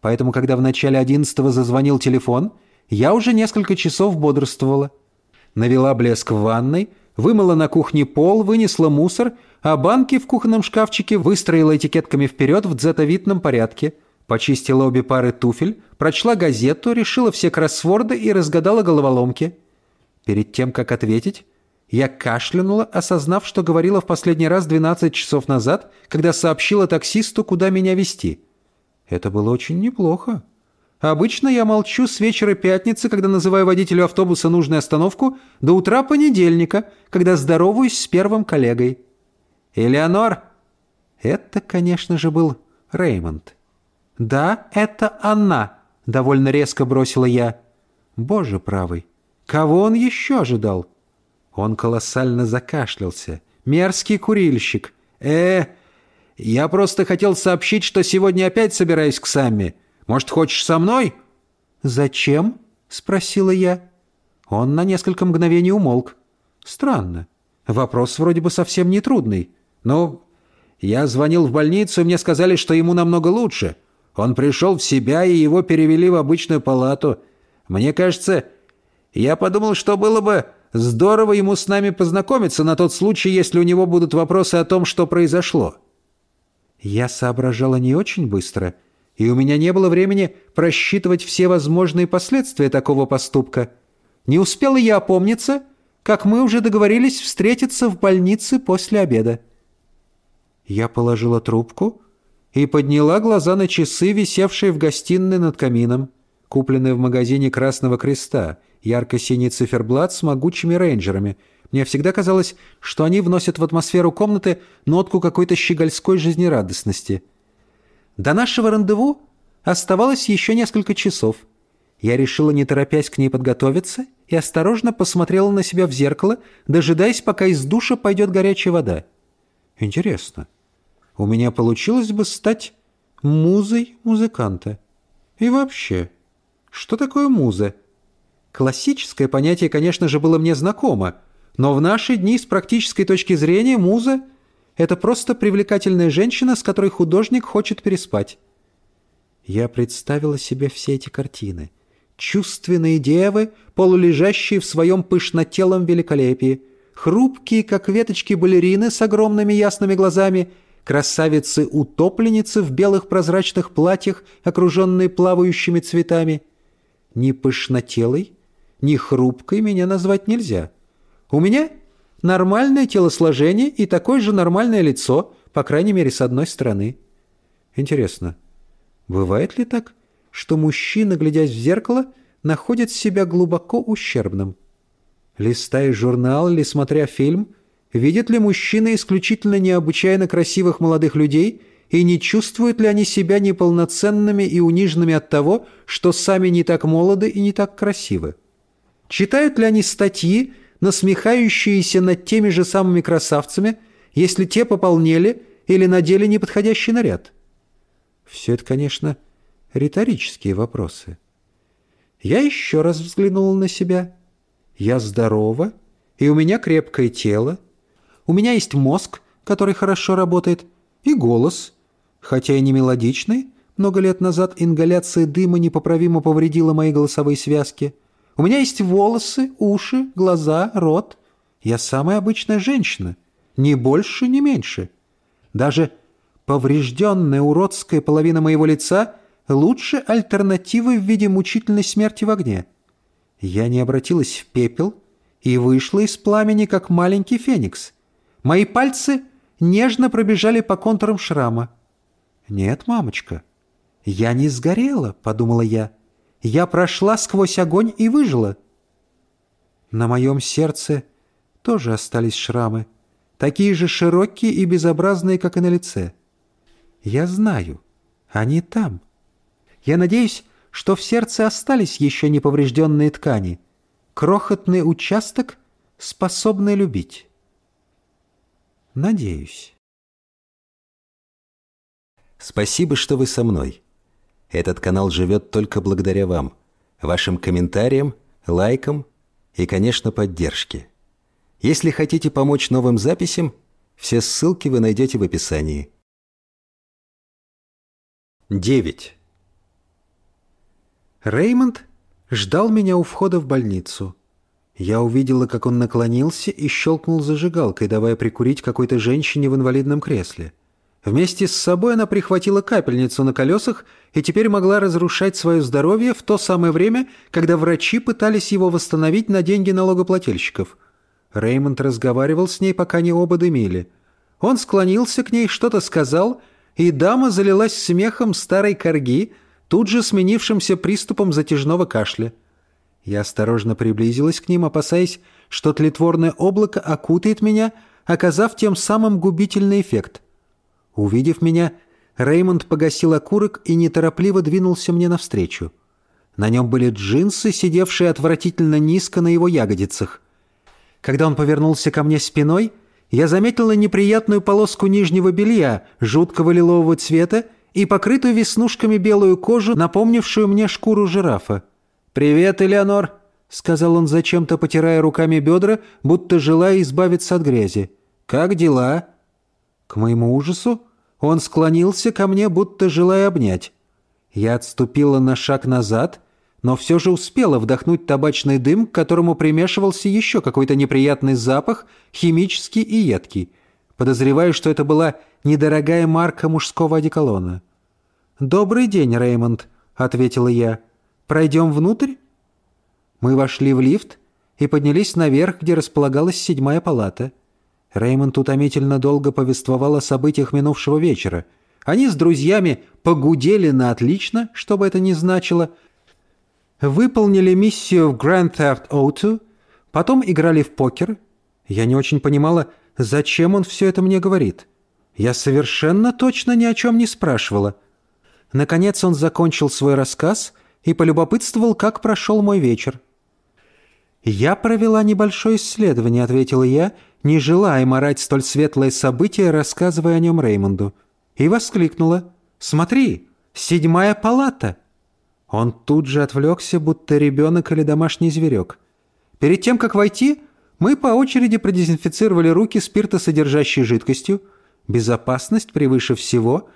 Поэтому, когда в начале одиннадцатого зазвонил телефон, я уже несколько часов бодрствовала. Навела блеск в ванной, вымыла на кухне пол, вынесла мусор — а банки в кухонном шкафчике выстроила этикетками вперед в дзетовидном порядке, почистила обе пары туфель, прочла газету, решила все кроссворды и разгадала головоломки. Перед тем, как ответить, я кашлянула, осознав, что говорила в последний раз 12 часов назад, когда сообщила таксисту, куда меня везти. Это было очень неплохо. Обычно я молчу с вечера пятницы, когда называю водителю автобуса нужную остановку, до утра понедельника, когда здороваюсь с первым коллегой. «Элеонор?» Это, конечно же, был Реймонд. «Да, это она», — довольно резко бросила я. «Боже правый, кого он еще ожидал?» Он колоссально закашлялся. «Мерзкий курильщик. э я просто хотел сообщить, что сегодня опять собираюсь к Самме. Может, хочешь со мной?» «Зачем?» — спросила я. Он на несколько мгновений умолк. «Странно. Вопрос вроде бы совсем не трудный. «Ну, я звонил в больницу, и мне сказали, что ему намного лучше. Он пришел в себя, и его перевели в обычную палату. Мне кажется, я подумал, что было бы здорово ему с нами познакомиться на тот случай, если у него будут вопросы о том, что произошло». Я соображала не очень быстро и у меня не было времени просчитывать все возможные последствия такого поступка. Не успела я опомниться, как мы уже договорились встретиться в больнице после обеда. Я положила трубку и подняла глаза на часы, висевшие в гостиной над камином, купленные в магазине Красного Креста, ярко-синий циферблат с могучими рейнджерами. Мне всегда казалось, что они вносят в атмосферу комнаты нотку какой-то щегольской жизнерадостности — до нашего рандеву оставалось еще несколько часов. Я решила, не торопясь к ней подготовиться, и осторожно посмотрела на себя в зеркало, дожидаясь, пока из душа пойдет горячая вода. Интересно, у меня получилось бы стать музой музыканта. И вообще, что такое муза? Классическое понятие, конечно же, было мне знакомо, но в наши дни с практической точки зрения муза — это просто привлекательная женщина, с которой художник хочет переспать. Я представила себе все эти картины. Чувственные девы, полулежащие в своем пышнотелом великолепии, хрупкие, как веточки балерины с огромными ясными глазами, красавицы-утопленницы в белых прозрачных платьях, окруженные плавающими цветами. Ни пышнотелой, ни хрупкой меня назвать нельзя. У меня Нормальное телосложение и такое же нормальное лицо, по крайней мере, с одной стороны. Интересно, бывает ли так, что мужчина, глядясь в зеркало, находит себя глубоко ущербным? Листая журнал или смотря фильм, видят ли мужчины исключительно необычайно красивых молодых людей и не чувствуют ли они себя неполноценными и униженными от того, что сами не так молоды и не так красивы? Читают ли они статьи, насмехающиеся над теми же самыми красавцами, если те пополнели или надели неподходящий наряд? Все это, конечно, риторические вопросы. Я еще раз взглянула на себя. Я здорова, и у меня крепкое тело. У меня есть мозг, который хорошо работает, и голос, хотя и не мелодичный. Много лет назад ингаляция дыма непоправимо повредила мои голосовые связки – у меня есть волосы, уши, глаза, рот. Я самая обычная женщина. Ни больше, ни меньше. Даже поврежденная уродская половина моего лица лучше альтернативы в виде мучительной смерти в огне. Я не обратилась в пепел и вышла из пламени, как маленький феникс. Мои пальцы нежно пробежали по контурам шрама. «Нет, мамочка, я не сгорела», — подумала я. Я прошла сквозь огонь и выжила. На моем сердце тоже остались шрамы, такие же широкие и безобразные, как и на лице. Я знаю, они там. Я надеюсь, что в сердце остались еще неповрежденные ткани, крохотный участок, способный любить. Надеюсь. Спасибо, что вы со мной. Этот канал живет только благодаря вам, вашим комментариям, лайкам и, конечно, поддержке. Если хотите помочь новым записям, все ссылки вы найдете в описании. 9. Реймонд ждал меня у входа в больницу. Я увидела, как он наклонился и щелкнул зажигалкой, давая прикурить какой-то женщине в инвалидном кресле. Вместе с собой она прихватила капельницу на колесах и теперь могла разрушать свое здоровье в то самое время, когда врачи пытались его восстановить на деньги налогоплательщиков. Реймонд разговаривал с ней, пока не оба дымили. Он склонился к ней, что-то сказал, и дама залилась смехом старой корги, тут же сменившимся приступом затяжного кашля. Я осторожно приблизилась к ним, опасаясь, что тлетворное облако окутает меня, оказав тем самым губительный эффект. Увидев меня, Реймонд погасил окурок и неторопливо двинулся мне навстречу. На нем были джинсы, сидевшие отвратительно низко на его ягодицах. Когда он повернулся ко мне спиной, я заметила неприятную полоску нижнего белья, жуткого лилового цвета и покрытую веснушками белую кожу, напомнившую мне шкуру жирафа. «Привет, Элеонор!» — сказал он зачем-то, потирая руками бедра, будто желая избавиться от грязи. «Как дела?» К моему ужасу он склонился ко мне, будто желая обнять. Я отступила на шаг назад, но все же успела вдохнуть табачный дым, к которому примешивался еще какой-то неприятный запах, химический и едкий. Подозреваю, что это была недорогая марка мужского одеколона. «Добрый день, Реймонд», — ответила я. «Пройдем внутрь?» Мы вошли в лифт и поднялись наверх, где располагалась седьмая палата. Реймонд утомительно долго повествовал о событиях минувшего вечера. Они с друзьями погудели на отлично, что бы это ни значило, выполнили миссию в Grand Theft Auto, потом играли в покер. Я не очень понимала, зачем он все это мне говорит. Я совершенно точно ни о чем не спрашивала. Наконец он закончил свой рассказ и полюбопытствовал, как прошел мой вечер. «Я провела небольшое исследование», — ответила я, не желая морать столь светлое событие, рассказывая о нем Реймонду. И воскликнула. «Смотри, седьмая палата!» Он тут же отвлекся, будто ребенок или домашний зверек. Перед тем, как войти, мы по очереди продезинфицировали руки спиртосодержащей жидкостью. Безопасность превыше всего,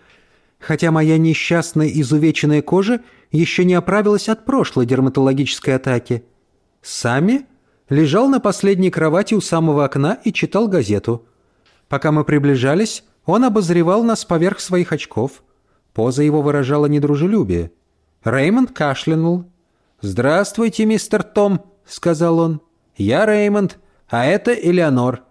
хотя моя несчастная изувеченная кожа еще не оправилась от прошлой дерматологической атаки — Сами лежал на последней кровати у самого окна и читал газету. Пока мы приближались, он обозревал нас поверх своих очков. Поза его выражала недружелюбие. Реймонд кашлянул. «Здравствуйте, мистер Том», — сказал он. «Я Реймонд, а это Элеонор».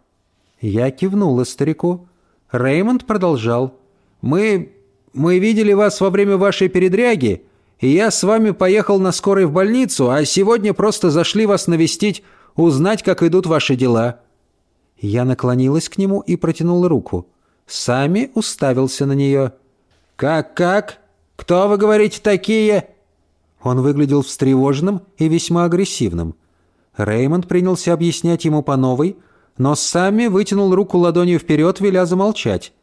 Я кивнула старику. Реймонд продолжал. «Мы... мы видели вас во время вашей передряги и я с вами поехал на скорой в больницу, а сегодня просто зашли вас навестить, узнать, как идут ваши дела». Я наклонилась к нему и протянула руку. Сами уставился на нее. «Как-как? Кто, вы говорите, такие?» Он выглядел встревоженным и весьма агрессивным. Реймонд принялся объяснять ему по новой, но Сами вытянул руку ладонью вперед, веля замолчать.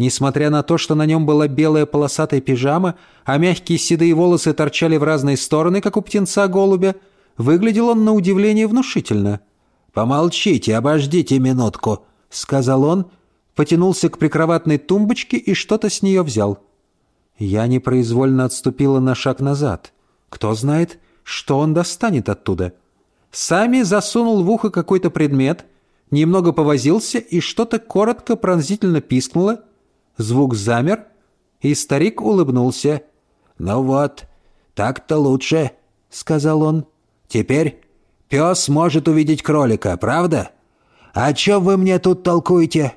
Несмотря на то, что на нем была белая полосатая пижама, а мягкие седые волосы торчали в разные стороны, как у птенца-голубя, выглядел он на удивление внушительно. «Помолчите, обождите минутку», — сказал он, потянулся к прикроватной тумбочке и что-то с нее взял. Я непроизвольно отступила на шаг назад. Кто знает, что он достанет оттуда. Сами засунул в ухо какой-то предмет, немного повозился и что-то коротко пронзительно пискнуло — Звук замер, и старик улыбнулся. «Ну вот, так-то лучше», — сказал он. «Теперь пес может увидеть кролика, правда? А чё вы мне тут толкуете?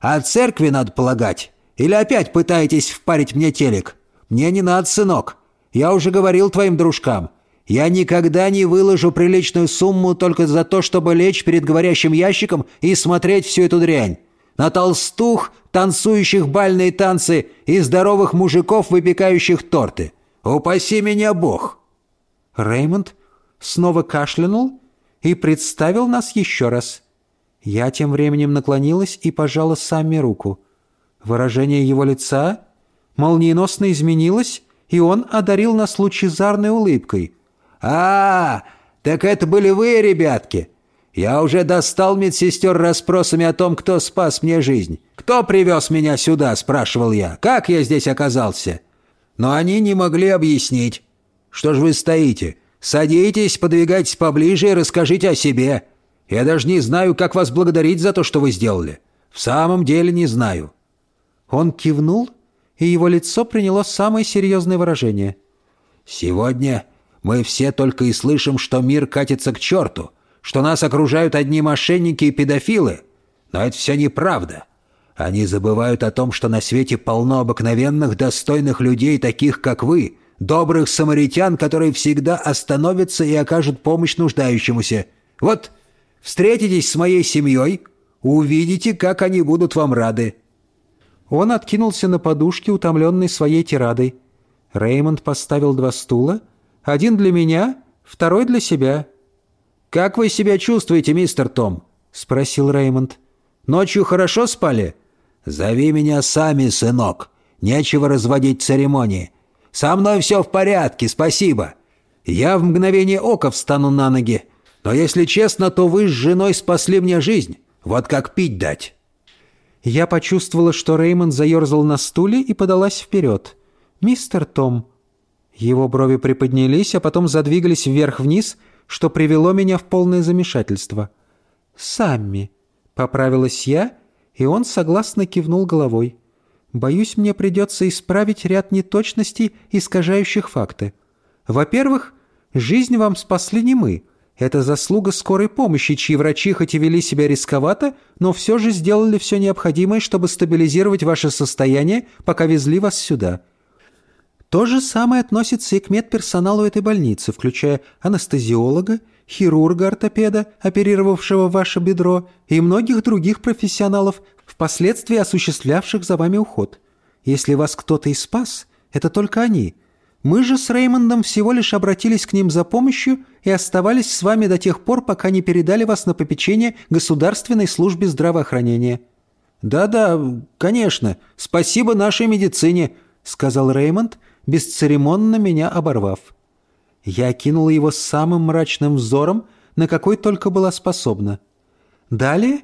О церкви надо полагать? Или опять пытаетесь впарить мне телек? Мне не надо, сынок. Я уже говорил твоим дружкам. Я никогда не выложу приличную сумму только за то, чтобы лечь перед говорящим ящиком и смотреть всю эту дрянь на толстух, танцующих бальные танцы и здоровых мужиков, выпекающих торты. Упаси меня Бог!» Реймонд снова кашлянул и представил нас еще раз. Я тем временем наклонилась и пожала Самми руку. Выражение его лица молниеносно изменилось, и он одарил нас лучезарной улыбкой. «А, так это были вы, ребятки!» Я уже достал медсестер расспросами о том, кто спас мне жизнь. «Кто привез меня сюда?» – спрашивал я. «Как я здесь оказался?» Но они не могли объяснить. «Что ж вы стоите? Садитесь, подвигайтесь поближе и расскажите о себе. Я даже не знаю, как вас благодарить за то, что вы сделали. В самом деле не знаю». Он кивнул, и его лицо приняло самое серьезное выражение. «Сегодня мы все только и слышим, что мир катится к черту» что нас окружают одни мошенники и педофилы. Но это все неправда. Они забывают о том, что на свете полно обыкновенных, достойных людей, таких как вы, добрых самаритян, которые всегда остановятся и окажут помощь нуждающемуся. Вот, встретитесь с моей семьей, увидите, как они будут вам рады». Он откинулся на подушке, утомленный своей тирадой. Реймонд поставил два стула, один для меня, второй для себя — «Как вы себя чувствуете, мистер Том?» — спросил Реймонд. «Ночью хорошо спали?» «Зови меня сами, сынок. Нечего разводить церемонии. Со мной все в порядке, спасибо. Я в мгновение ока встану на ноги. Но если честно, то вы с женой спасли мне жизнь. Вот как пить дать». Я почувствовала, что Реймонд заерзал на стуле и подалась вперед. «Мистер Том». Его брови приподнялись, а потом задвигались вверх-вниз — что привело меня в полное замешательство. «Самми», — поправилась я, и он согласно кивнул головой. боюсь, мне придется исправить ряд неточностей, искажающих факты. Во-первых, жизнь вам спасли не мы. Это заслуга скорой помощи, чьи врачи хоть и вели себя рисковато, но все же сделали все необходимое, чтобы стабилизировать ваше состояние, пока везли вас сюда. То же самое относится и к медперсоналу этой больницы, включая анестезиолога, хирурга-ортопеда, оперировавшего ваше бедро, и многих других профессионалов, впоследствии осуществлявших за вами уход. Если вас кто-то и спас, это только они. Мы же с Реймондом всего лишь обратились к ним за помощью и оставались с вами до тех пор, пока не передали вас на попечение Государственной службе здравоохранения». «Да-да, конечно. Спасибо нашей медицине», — сказал Реймонд, бесцеремонно меня оборвав. Я окинула его самым мрачным взором, на какой только была способна. Далее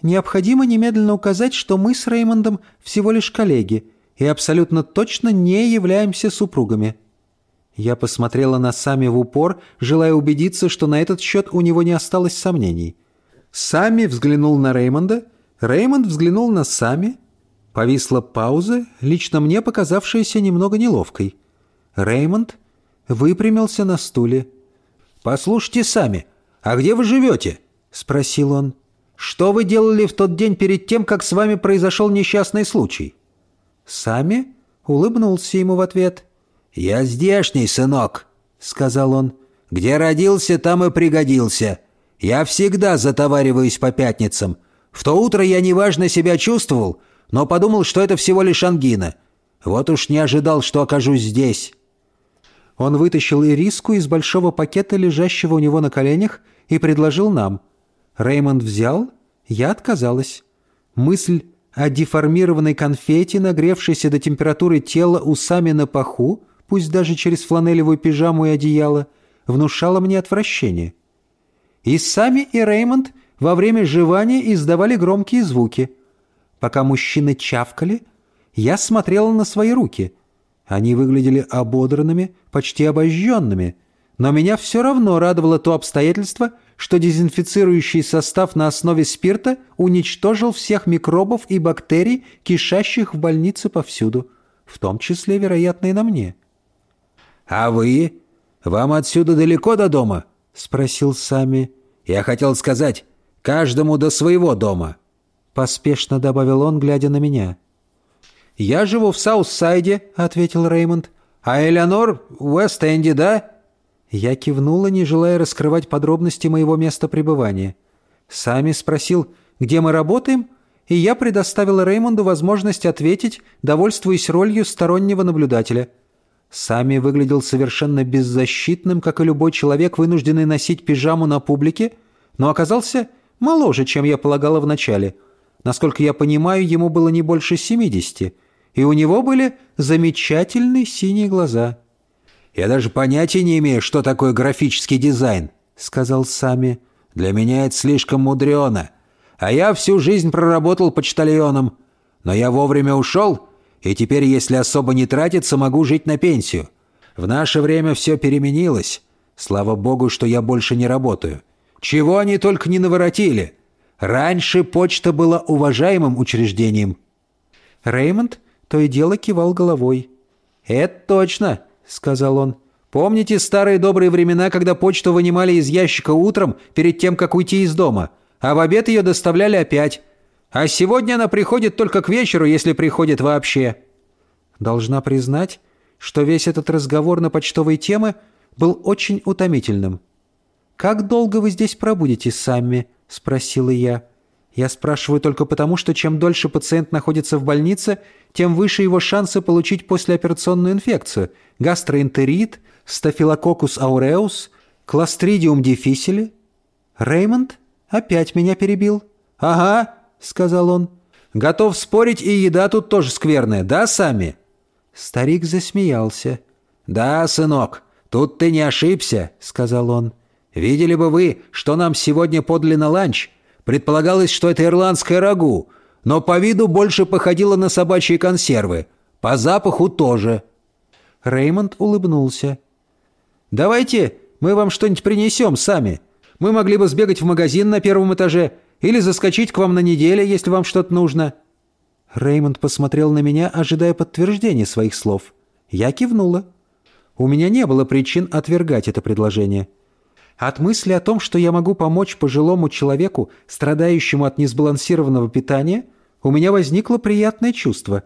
необходимо немедленно указать, что мы с Реймондом всего лишь коллеги и абсолютно точно не являемся супругами. Я посмотрела на Сами в упор, желая убедиться, что на этот счет у него не осталось сомнений. Сами взглянул на Реймонда, Реймонд взглянул на Сами. Повисла пауза, лично мне показавшаяся немного неловкой. Реймонд выпрямился на стуле. «Послушайте сами, а где вы живете?» — спросил он. Что вы делали в тот день перед тем, как с вами произошел несчастный случай?» Сами улыбнулся ему в ответ. «Я здешний, сынок», — сказал он. «Где родился, там и пригодился. Я всегда затовариваюсь по пятницам. В то утро я неважно себя чувствовал, но подумал, что это всего лишь ангина. Вот уж не ожидал, что окажусь здесь». Он вытащил ириску из большого пакета, лежащего у него на коленях, и предложил нам — Реймонд взял, я отказалась. Мысль о деформированной конфете, нагревшейся до температуры тела усами на паху, пусть даже через фланелевую пижаму и одеяло, внушала мне отвращение. И сами и Реймонд во время жевания издавали громкие звуки. Пока мужчины чавкали, я смотрела на свои руки. Они выглядели ободранными, почти обожженными, но меня все равно радовало то обстоятельство, что дезинфицирующий состав на основе спирта уничтожил всех микробов и бактерий, кишащих в больнице повсюду, в том числе, вероятно, и на мне. «А вы? Вам отсюда далеко до дома?» — спросил Сами. «Я хотел сказать, каждому до своего дома», — поспешно добавил он, глядя на меня. «Я живу в Саутсайде», — ответил Реймонд. «А Элеонор в Уэст-Энде, да?» Я кивнула, не желая раскрывать подробности моего места пребывания. Сами спросил, где мы работаем, и я предоставила Реймонду возможность ответить, довольствуясь ролью стороннего наблюдателя. Сами выглядел совершенно беззащитным, как и любой человек, вынужденный носить пижаму на публике, но оказался моложе, чем я полагала вначале. Насколько я понимаю, ему было не больше семидесяти, и у него были замечательные синие глаза». «Я даже понятия не имею, что такое графический дизайн», — сказал Сами. «Для меня это слишком мудрено. А я всю жизнь проработал почтальоном. Но я вовремя ушел, и теперь, если особо не тратиться, могу жить на пенсию. В наше время все переменилось. Слава богу, что я больше не работаю. Чего они только не наворотили. Раньше почта была уважаемым учреждением». Реймонд то и дело кивал головой. «Это точно», — сказал он. «Помните старые добрые времена, когда почту вынимали из ящика утром перед тем, как уйти из дома, а в обед ее доставляли опять? А сегодня она приходит только к вечеру, если приходит вообще». Должна признать, что весь этот разговор на почтовые темы был очень утомительным. «Как долго вы здесь пробудете сами?» — спросила я. Я спрашиваю только потому, что чем дольше пациент находится в больнице, тем выше его шансы получить послеоперационную инфекцию – гастроэнтерит, стафилококус ауреус, кластридиум диффисили. Реймонд опять меня перебил. «Ага», – сказал он. «Готов спорить, и еда тут тоже скверная, да, сами?» Старик засмеялся. «Да, сынок, тут ты не ошибся», — сказал он. «Видели бы вы, что нам сегодня подали на ланч. Предполагалось, что это ирландское рагу, но по виду больше походило на собачьи консервы. По запаху тоже». Реймонд улыбнулся. «Давайте мы вам что-нибудь принесем сами. Мы могли бы сбегать в магазин на первом этаже или заскочить к вам на неделю, если вам что-то нужно». Реймонд посмотрел на меня, ожидая подтверждения своих слов. Я кивнула. У меня не было причин отвергать это предложение. От мысли о том, что я могу помочь пожилому человеку, страдающему от несбалансированного питания, у меня возникло приятное чувство.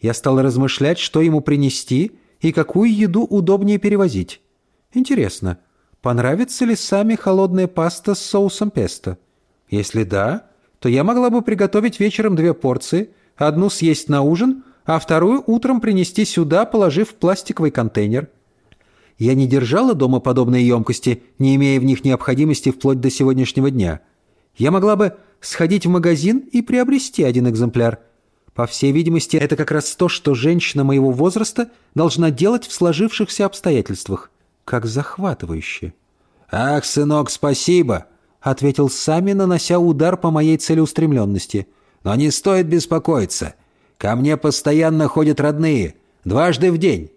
Я стал размышлять, что ему принести и какую еду удобнее перевозить. Интересно, понравится ли сами холодная паста с соусом песто? Если да, то я могла бы приготовить вечером две порции, одну съесть на ужин, а вторую утром принести сюда, положив в пластиковый контейнер – я не держала дома подобные емкости, не имея в них необходимости вплоть до сегодняшнего дня. Я могла бы сходить в магазин и приобрести один экземпляр. По всей видимости, это как раз то, что женщина моего возраста должна делать в сложившихся обстоятельствах. Как захватывающе. «Ах, сынок, спасибо!» — ответил Сами, нанося удар по моей целеустремленности. «Но не стоит беспокоиться. Ко мне постоянно ходят родные. Дважды в день».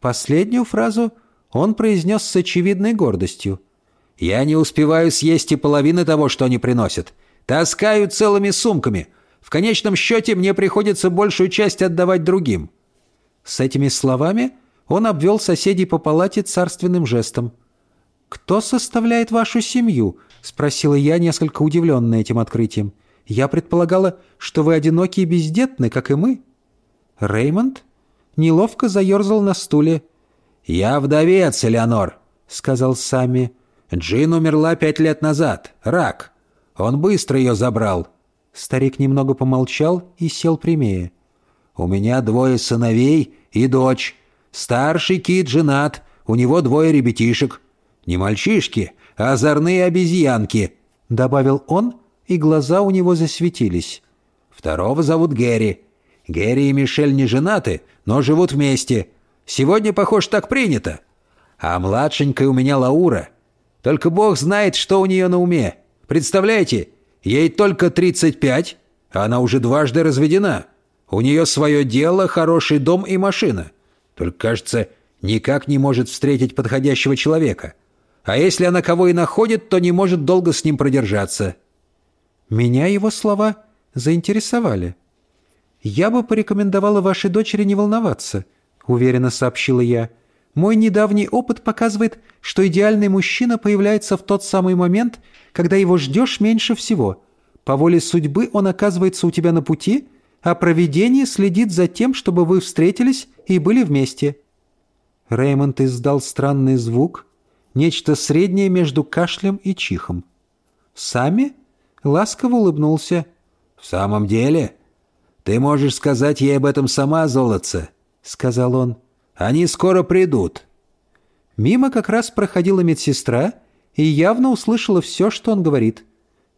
Последнюю фразу он произнес с очевидной гордостью. «Я не успеваю съесть и половины того, что они приносят. Таскаю целыми сумками. В конечном счете мне приходится большую часть отдавать другим». С этими словами он обвел соседей по палате царственным жестом. «Кто составляет вашу семью?» — спросила я, несколько удивленная этим открытием. «Я предполагала, что вы одиноки и бездетны, как и мы». Реймонд неловко заерзал на стуле. «Я вдовец, Элеонор», — сказал Сами. «Джин умерла пять лет назад. Рак. Он быстро ее забрал». Старик немного помолчал и сел прямее. «У меня двое сыновей и дочь. Старший Кит женат, у него двое ребятишек. Не мальчишки, а озорные обезьянки», — добавил он, и глаза у него засветились. «Второго зовут Гэри. Гэри и Мишель не женаты, но живут вместе. Сегодня, похоже, так принято. А младшенькая у меня Лаура. Только бог знает, что у нее на уме. Представляете, ей только 35, а она уже дважды разведена. У нее свое дело, хороший дом и машина. Только, кажется, никак не может встретить подходящего человека. А если она кого и находит, то не может долго с ним продержаться. Меня его слова заинтересовали. «Я бы порекомендовала вашей дочери не волноваться», — уверенно сообщила я. «Мой недавний опыт показывает, что идеальный мужчина появляется в тот самый момент, когда его ждешь меньше всего. По воле судьбы он оказывается у тебя на пути, а провидение следит за тем, чтобы вы встретились и были вместе». Реймонд издал странный звук, нечто среднее между кашлем и чихом. Сами ласково улыбнулся. «В самом деле?» «Ты можешь сказать ей об этом сама, золотце», — сказал он. «Они скоро придут». Мимо как раз проходила медсестра и явно услышала все, что он говорит.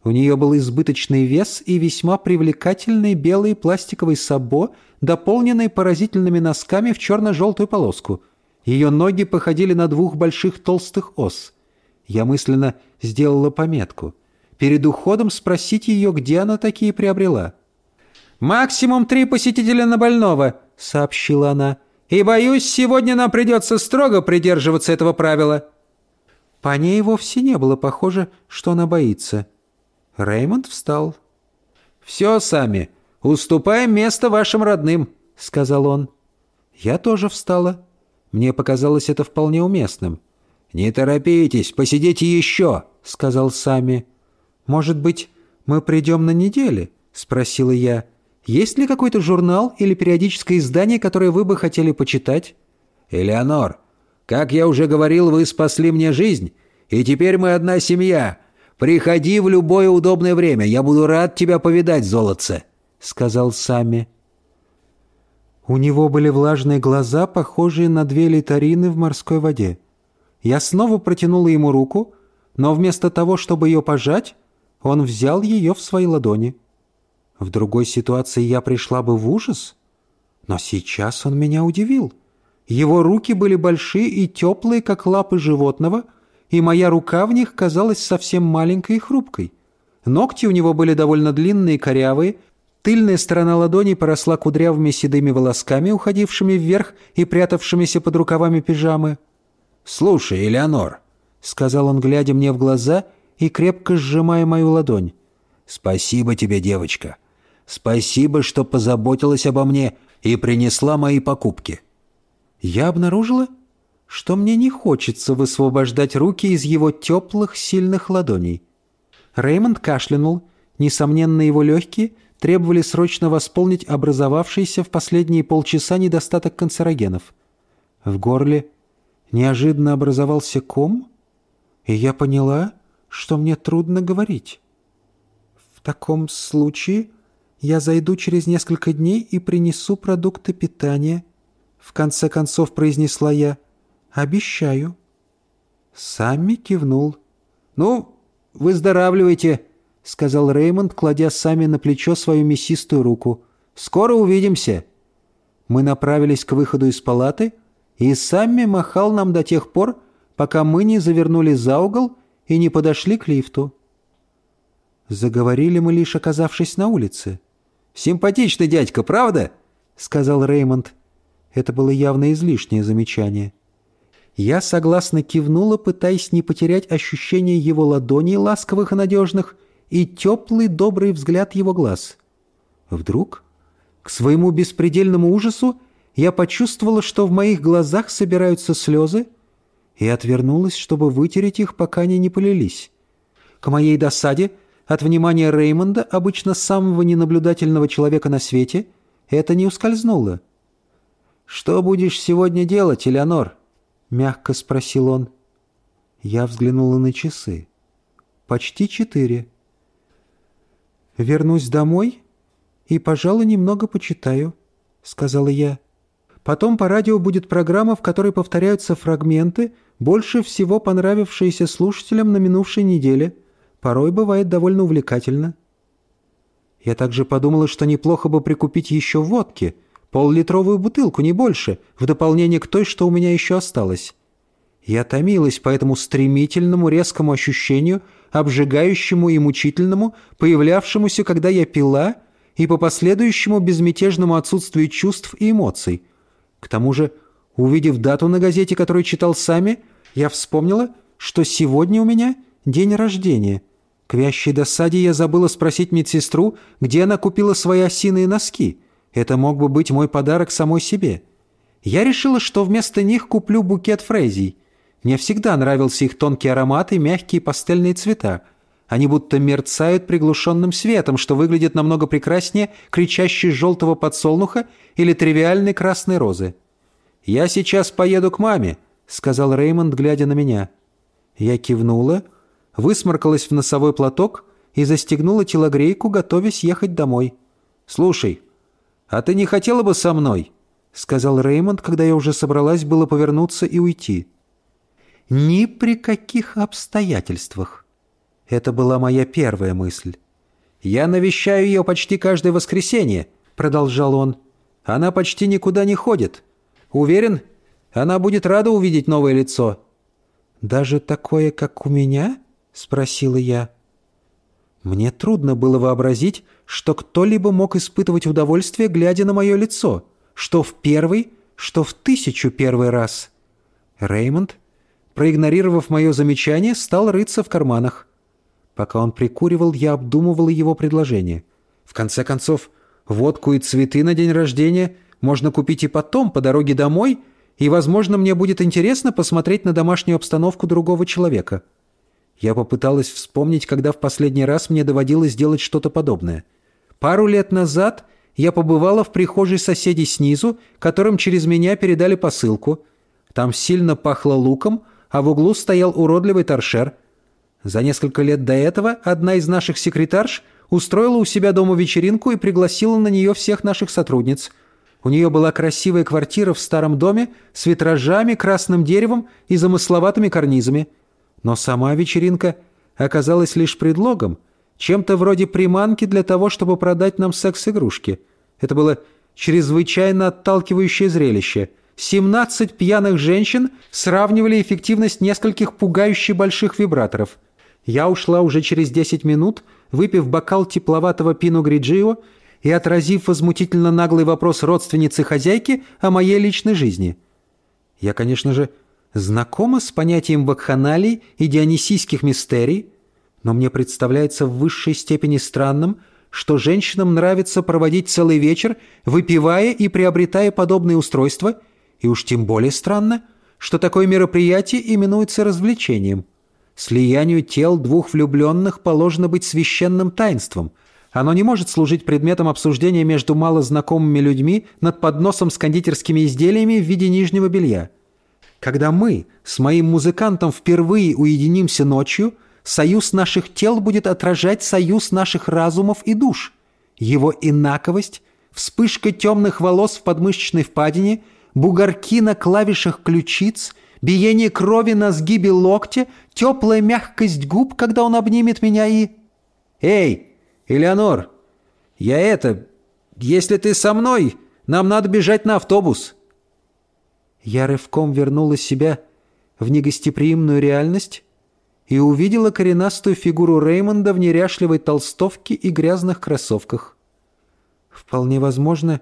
У нее был избыточный вес и весьма привлекательный белый пластиковый сабо, дополненный поразительными носками в черно-желтую полоску. Ее ноги походили на двух больших толстых ос. Я мысленно сделала пометку. Перед уходом спросить ее, где она такие приобрела. «Максимум три посетителя на больного», — сообщила она. «И, боюсь, сегодня нам придется строго придерживаться этого правила». По ней вовсе не было похоже, что она боится. Реймонд встал. «Все сами. Уступаем место вашим родным», — сказал он. Я тоже встала. Мне показалось это вполне уместным. «Не торопитесь, посидите еще», — сказал Сами. «Может быть, мы придем на неделе?» — спросила я. Есть ли какой-то журнал или периодическое издание, которое вы бы хотели почитать?» «Элеонор, как я уже говорил, вы спасли мне жизнь, и теперь мы одна семья. Приходи в любое удобное время, я буду рад тебя повидать, золотце», — сказал Сами. У него были влажные глаза, похожие на две литарины в морской воде. Я снова протянула ему руку, но вместо того, чтобы ее пожать, он взял ее в свои ладони. В другой ситуации я пришла бы в ужас. Но сейчас он меня удивил. Его руки были большие и теплые, как лапы животного, и моя рука в них казалась совсем маленькой и хрупкой. Ногти у него были довольно длинные и корявые, тыльная сторона ладони поросла кудрявыми седыми волосками, уходившими вверх и прятавшимися под рукавами пижамы. «Слушай, Элеонор», — сказал он, глядя мне в глаза и крепко сжимая мою ладонь, — «спасибо тебе, девочка. Спасибо, что позаботилась обо мне и принесла мои покупки». Я обнаружила, что мне не хочется высвобождать руки из его теплых, сильных ладоней. Реймонд кашлянул. Несомненно, его легкие требовали срочно восполнить образовавшийся в последние полчаса недостаток канцерогенов. В горле неожиданно образовался ком, и я поняла, что мне трудно говорить. В таком случае я зайду через несколько дней и принесу продукты питания. В конце концов произнесла я. Обещаю. Сами кивнул. «Ну, выздоравливайте», — сказал Реймонд, кладя Сами на плечо свою мясистую руку. «Скоро увидимся». Мы направились к выходу из палаты, и Самми махал нам до тех пор, пока мы не завернули за угол и не подошли к лифту. Заговорили мы лишь оказавшись на улице. «Симпатичный дядька, правда?» — сказал Реймонд. Это было явно излишнее замечание. Я согласно кивнула, пытаясь не потерять ощущение его ладоней, ласковых и надежных, и теплый добрый взгляд его глаз. Вдруг, к своему беспредельному ужасу, я почувствовала, что в моих глазах собираются слезы, и отвернулась, чтобы вытереть их, пока они не полились. К моей досаде — от внимания Реймонда, обычно самого ненаблюдательного человека на свете, это не ускользнуло. «Что будешь сегодня делать, Элеонор?» — мягко спросил он. Я взглянула на часы. «Почти четыре. Вернусь домой и, пожалуй, немного почитаю», — сказала я. «Потом по радио будет программа, в которой повторяются фрагменты, больше всего понравившиеся слушателям на минувшей неделе» порой бывает довольно увлекательно. Я также подумала, что неплохо бы прикупить еще водки, пол-литровую бутылку, не больше, в дополнение к той, что у меня еще осталось. Я томилась по этому стремительному резкому ощущению, обжигающему и мучительному, появлявшемуся, когда я пила, и по последующему безмятежному отсутствию чувств и эмоций. К тому же, увидев дату на газете, которую читал сами, я вспомнила, что сегодня у меня день рождения — к вящей досаде я забыла спросить медсестру, где она купила свои осиные носки. Это мог бы быть мой подарок самой себе. Я решила, что вместо них куплю букет фрезий. Мне всегда нравился их тонкий аромат и мягкие пастельные цвета. Они будто мерцают приглушенным светом, что выглядит намного прекраснее кричащей желтого подсолнуха или тривиальной красной розы. «Я сейчас поеду к маме», — сказал Реймонд, глядя на меня. Я кивнула, — высморкалась в носовой платок и застегнула телогрейку, готовясь ехать домой. «Слушай, а ты не хотела бы со мной?» — сказал Реймонд, когда я уже собралась было повернуться и уйти. «Ни при каких обстоятельствах». Это была моя первая мысль. «Я навещаю ее почти каждое воскресенье», — продолжал он. «Она почти никуда не ходит. Уверен, она будет рада увидеть новое лицо». «Даже такое, как у меня?» — спросила я. Мне трудно было вообразить, что кто-либо мог испытывать удовольствие, глядя на мое лицо, что в первый, что в тысячу первый раз. Реймонд, проигнорировав мое замечание, стал рыться в карманах. Пока он прикуривал, я обдумывала его предложение. В конце концов, водку и цветы на день рождения можно купить и потом, по дороге домой, и, возможно, мне будет интересно посмотреть на домашнюю обстановку другого человека. Я попыталась вспомнить, когда в последний раз мне доводилось делать что-то подобное. Пару лет назад я побывала в прихожей соседей снизу, которым через меня передали посылку. Там сильно пахло луком, а в углу стоял уродливый торшер. За несколько лет до этого одна из наших секретарш устроила у себя дома вечеринку и пригласила на нее всех наших сотрудниц. У нее была красивая квартира в старом доме с витражами, красным деревом и замысловатыми карнизами – но сама вечеринка оказалась лишь предлогом, чем-то вроде приманки для того, чтобы продать нам секс-игрушки. Это было чрезвычайно отталкивающее зрелище. 17 пьяных женщин сравнивали эффективность нескольких пугающе больших вибраторов. Я ушла уже через 10 минут, выпив бокал тепловатого пино гриджио и отразив возмутительно наглый вопрос родственницы хозяйки о моей личной жизни. Я, конечно же, знакома с понятием вакханалий и дионисийских мистерий, но мне представляется в высшей степени странным, что женщинам нравится проводить целый вечер, выпивая и приобретая подобные устройства, и уж тем более странно, что такое мероприятие именуется развлечением. Слиянию тел двух влюбленных положено быть священным таинством. Оно не может служить предметом обсуждения между малознакомыми людьми над подносом с кондитерскими изделиями в виде нижнего белья. Когда мы с моим музыкантом впервые уединимся ночью – Союз наших тел будет отражать союз наших разумов и душ. Его инаковость, вспышка темных волос в подмышечной впадине, бугорки на клавишах ключиц, биение крови на сгибе локтя, теплая мягкость губ, когда он обнимет меня и... «Эй, Элеонор, я это... Если ты со мной, нам надо бежать на автобус». Я рывком вернула себя в негостеприимную реальность, и увидела коренастую фигуру Реймонда в неряшливой толстовке и грязных кроссовках. Вполне возможно,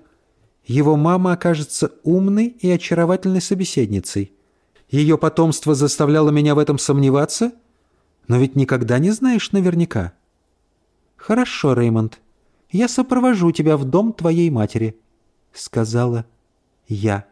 его мама окажется умной и очаровательной собеседницей. Ее потомство заставляло меня в этом сомневаться, но ведь никогда не знаешь наверняка. «Хорошо, Реймонд, я сопровожу тебя в дом твоей матери», — сказала я.